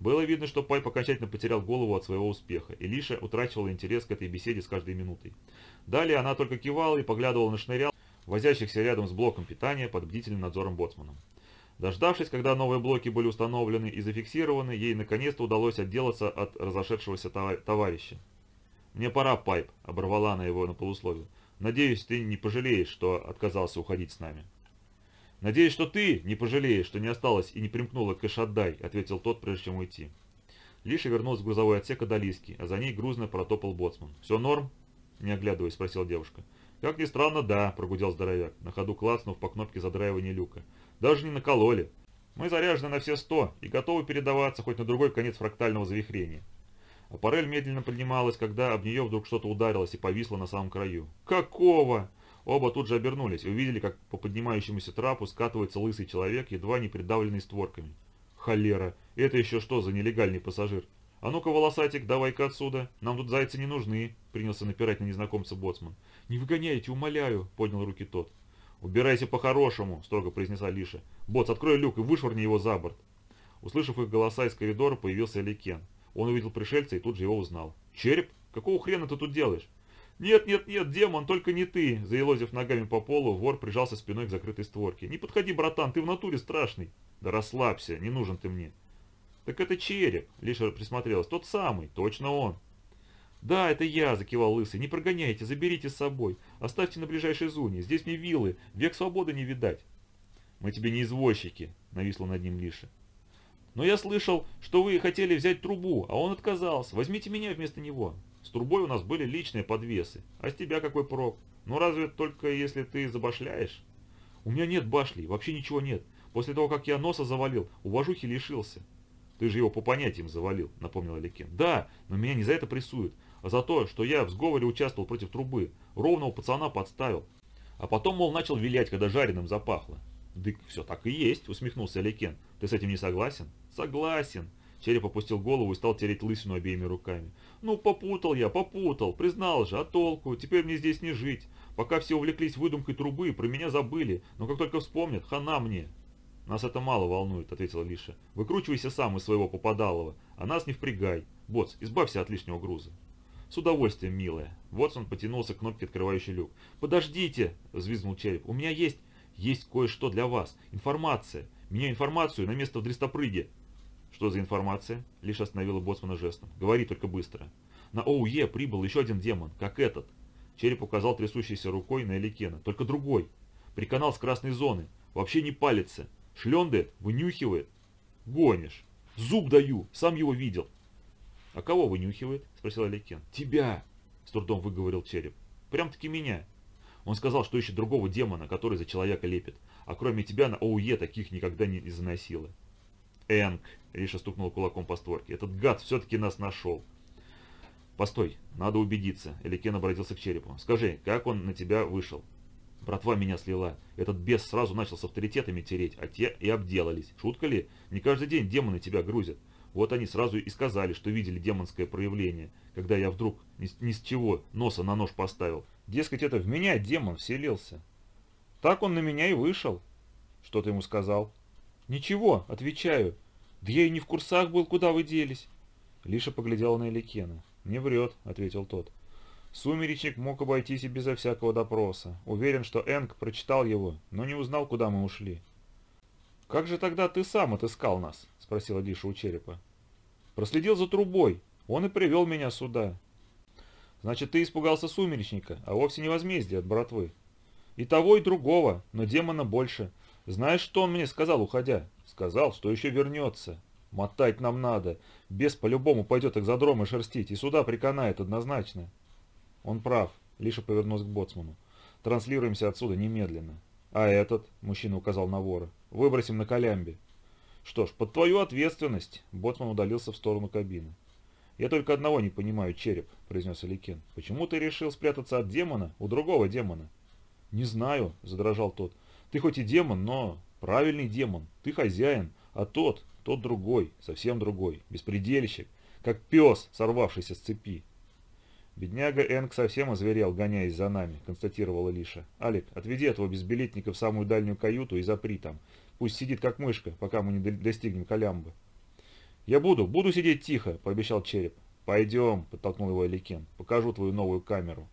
Было видно, что Пайп окончательно потерял голову от своего успеха, и Лиша утрачивала интерес к этой беседе с каждой минутой. Далее она только кивала и поглядывала на шнырял, возящихся рядом с блоком питания под бдительным надзором боцмана. Дождавшись, когда новые блоки были установлены и зафиксированы, ей наконец-то удалось отделаться от разошедшегося товарища. «Мне пора, Пайп», — оборвала она его на полусловие. «Надеюсь, ты не пожалеешь, что отказался уходить с нами». «Надеюсь, что ты не пожалеешь, что не осталась и не примкнула к Эшаддай», — ответил тот, прежде чем уйти. Лиша вернулась в грузовой отсек Адалиски, а за ней грузно протопал боцман. «Все норм?» – не оглядываясь, спросила девушка. «Как ни странно, да», – прогудел здоровяк, на ходу клацнув по кнопке задраивания люка. «Даже не накололи. Мы заряжены на все сто и готовы передаваться хоть на другой конец фрактального завихрения». Аппарель медленно поднималась, когда об нее вдруг что-то ударилось и повисло на самом краю. «Какого?» Оба тут же обернулись и увидели, как по поднимающемуся трапу скатывается лысый человек, едва не придавленный створками. «Холера! Это еще что за нелегальный пассажир? А ну-ка, волосатик, давай-ка отсюда. Нам тут зайцы не нужны», — принялся напирать на незнакомца боцман. «Не выгоняйте, умоляю», — поднял руки тот. «Убирайся по-хорошему», — строго произнесла Лиша. «Боц, открой люк и вышвырни его за борт». Услышав их голоса из коридора, появился Ликен. Он увидел пришельца и тут же его узнал. «Череп? Какого хрена ты тут делаешь?» «Нет, нет, нет, демон, только не ты!» Заелозив ногами по полу, вор прижался спиной к закрытой створке. «Не подходи, братан, ты в натуре страшный!» «Да расслабься, не нужен ты мне!» «Так это череп!» Лиша присмотрелась. «Тот самый, точно он!» «Да, это я!» – закивал Лысый. «Не прогоняйте, заберите с собой. Оставьте на ближайшей зоне. Здесь мне виллы. Век свободы не видать». «Мы тебе не извозчики!» – нависла над ним Лиша. «Но я слышал, что вы хотели взять трубу, а он отказался. Возьмите меня вместо него. С трубой у нас были личные подвесы. А с тебя какой прок? Ну разве только если ты забашляешь? У меня нет башли, вообще ничего нет. После того, как я носа завалил, уважухи лишился. Ты же его по понятиям завалил, напомнил Аликен. Да, но меня не за это прессуют, за то, что я в сговоре участвовал против трубы. Ровного пацана подставил. А потом, мол, начал вилять, когда жареным запахло. Дык, все так и есть, усмехнулся Аликен. Ты с этим не согласен? Согласен. Череп опустил голову и стал тереть лысину обеими руками. «Ну, попутал я, попутал, признал же, а толку? Теперь мне здесь не жить. Пока все увлеклись выдумкой трубы, про меня забыли, но как только вспомнят, хана мне». «Нас это мало волнует», — ответила Лиша. «Выкручивайся сам из своего попадалова, а нас не впрягай. Боц, избавься от лишнего груза». «С удовольствием, милая». Вотсон потянулся к кнопке, открывающей люк. «Подождите!» – взвизгнул череп. «У меня есть... есть кое-что для вас. Информация. Меня информацию на место в дрестопрыге. «Что за информация?» — лишь остановила боцмана жестом. «Говори только быстро». «На ОУЕ прибыл еще один демон, как этот». Череп указал трясущейся рукой на Эликена. «Только другой. Приканал с красной зоны. Вообще не палится. Шлендает, вынюхивает. Гонишь. Зуб даю. Сам его видел». «А кого вынюхивает?» — спросил Эликен. «Тебя!» — с трудом выговорил Череп. «Прям-таки меня». Он сказал, что ищет другого демона, который за человека лепит. А кроме тебя на ОУЕ таких никогда не заносило. Энг, Риша стукнул кулаком по створке. Этот гад все-таки нас нашел. Постой, надо убедиться. Эликен обратился к черепу. Скажи, как он на тебя вышел? Братва меня слила. Этот бес сразу начал с авторитетами тереть, а те и обделались. Шутка ли? Не каждый день демоны тебя грузят. Вот они сразу и сказали, что видели демонское проявление, когда я вдруг ни, с чего носа на нож поставил. Дескать, это в меня демон вселился. Так он на меня и вышел. Что ты ему сказал? «Ничего», — отвечаю. «Да я и не в курсах был, куда вы делись». Лиша поглядела на Эликена. «Не врет», — ответил тот. Сумеречник мог обойтись и безо всякого допроса. Уверен, что Энг прочитал его, но не узнал, куда мы ушли. «Как же тогда ты сам отыскал нас?» — спросила Лиша у черепа. «Проследил за трубой. Он и привел меня сюда». «Значит, ты испугался сумеречника, а вовсе не возмездие от братвы». «И того, и другого, но демона больше. Знаешь, что он мне сказал, уходя? Сказал, что еще вернется. Мотать нам надо. Бес по-любому пойдет экзодромы шерстить и сюда приканает однозначно. Он прав. Лиша повернулся к боцману. Транслируемся отсюда немедленно. А этот, мужчина указал на вора, выбросим на колямбе. Что ж, под твою ответственность. Боцман удалился в сторону кабины. «Я только одного не понимаю, череп», — произнес Аликен. «Почему ты решил спрятаться от демона у другого демона?» «Не знаю», — задрожал тот. Ты хоть и демон, но правильный демон. Ты хозяин, а тот, тот другой, совсем другой, беспредельщик, как пес, сорвавшийся с цепи. «Бедняга Энг совсем озверел, гоняясь за нами», — констатировала Лиша. «Алик, отведи этого безбилетника в самую дальнюю каюту и запри там. Пусть сидит как мышка, пока мы не достигнем Колямбы». «Я буду, буду сидеть тихо», — пообещал Череп. «Пойдем», — подтолкнул его Аликен. «Покажу твою новую камеру».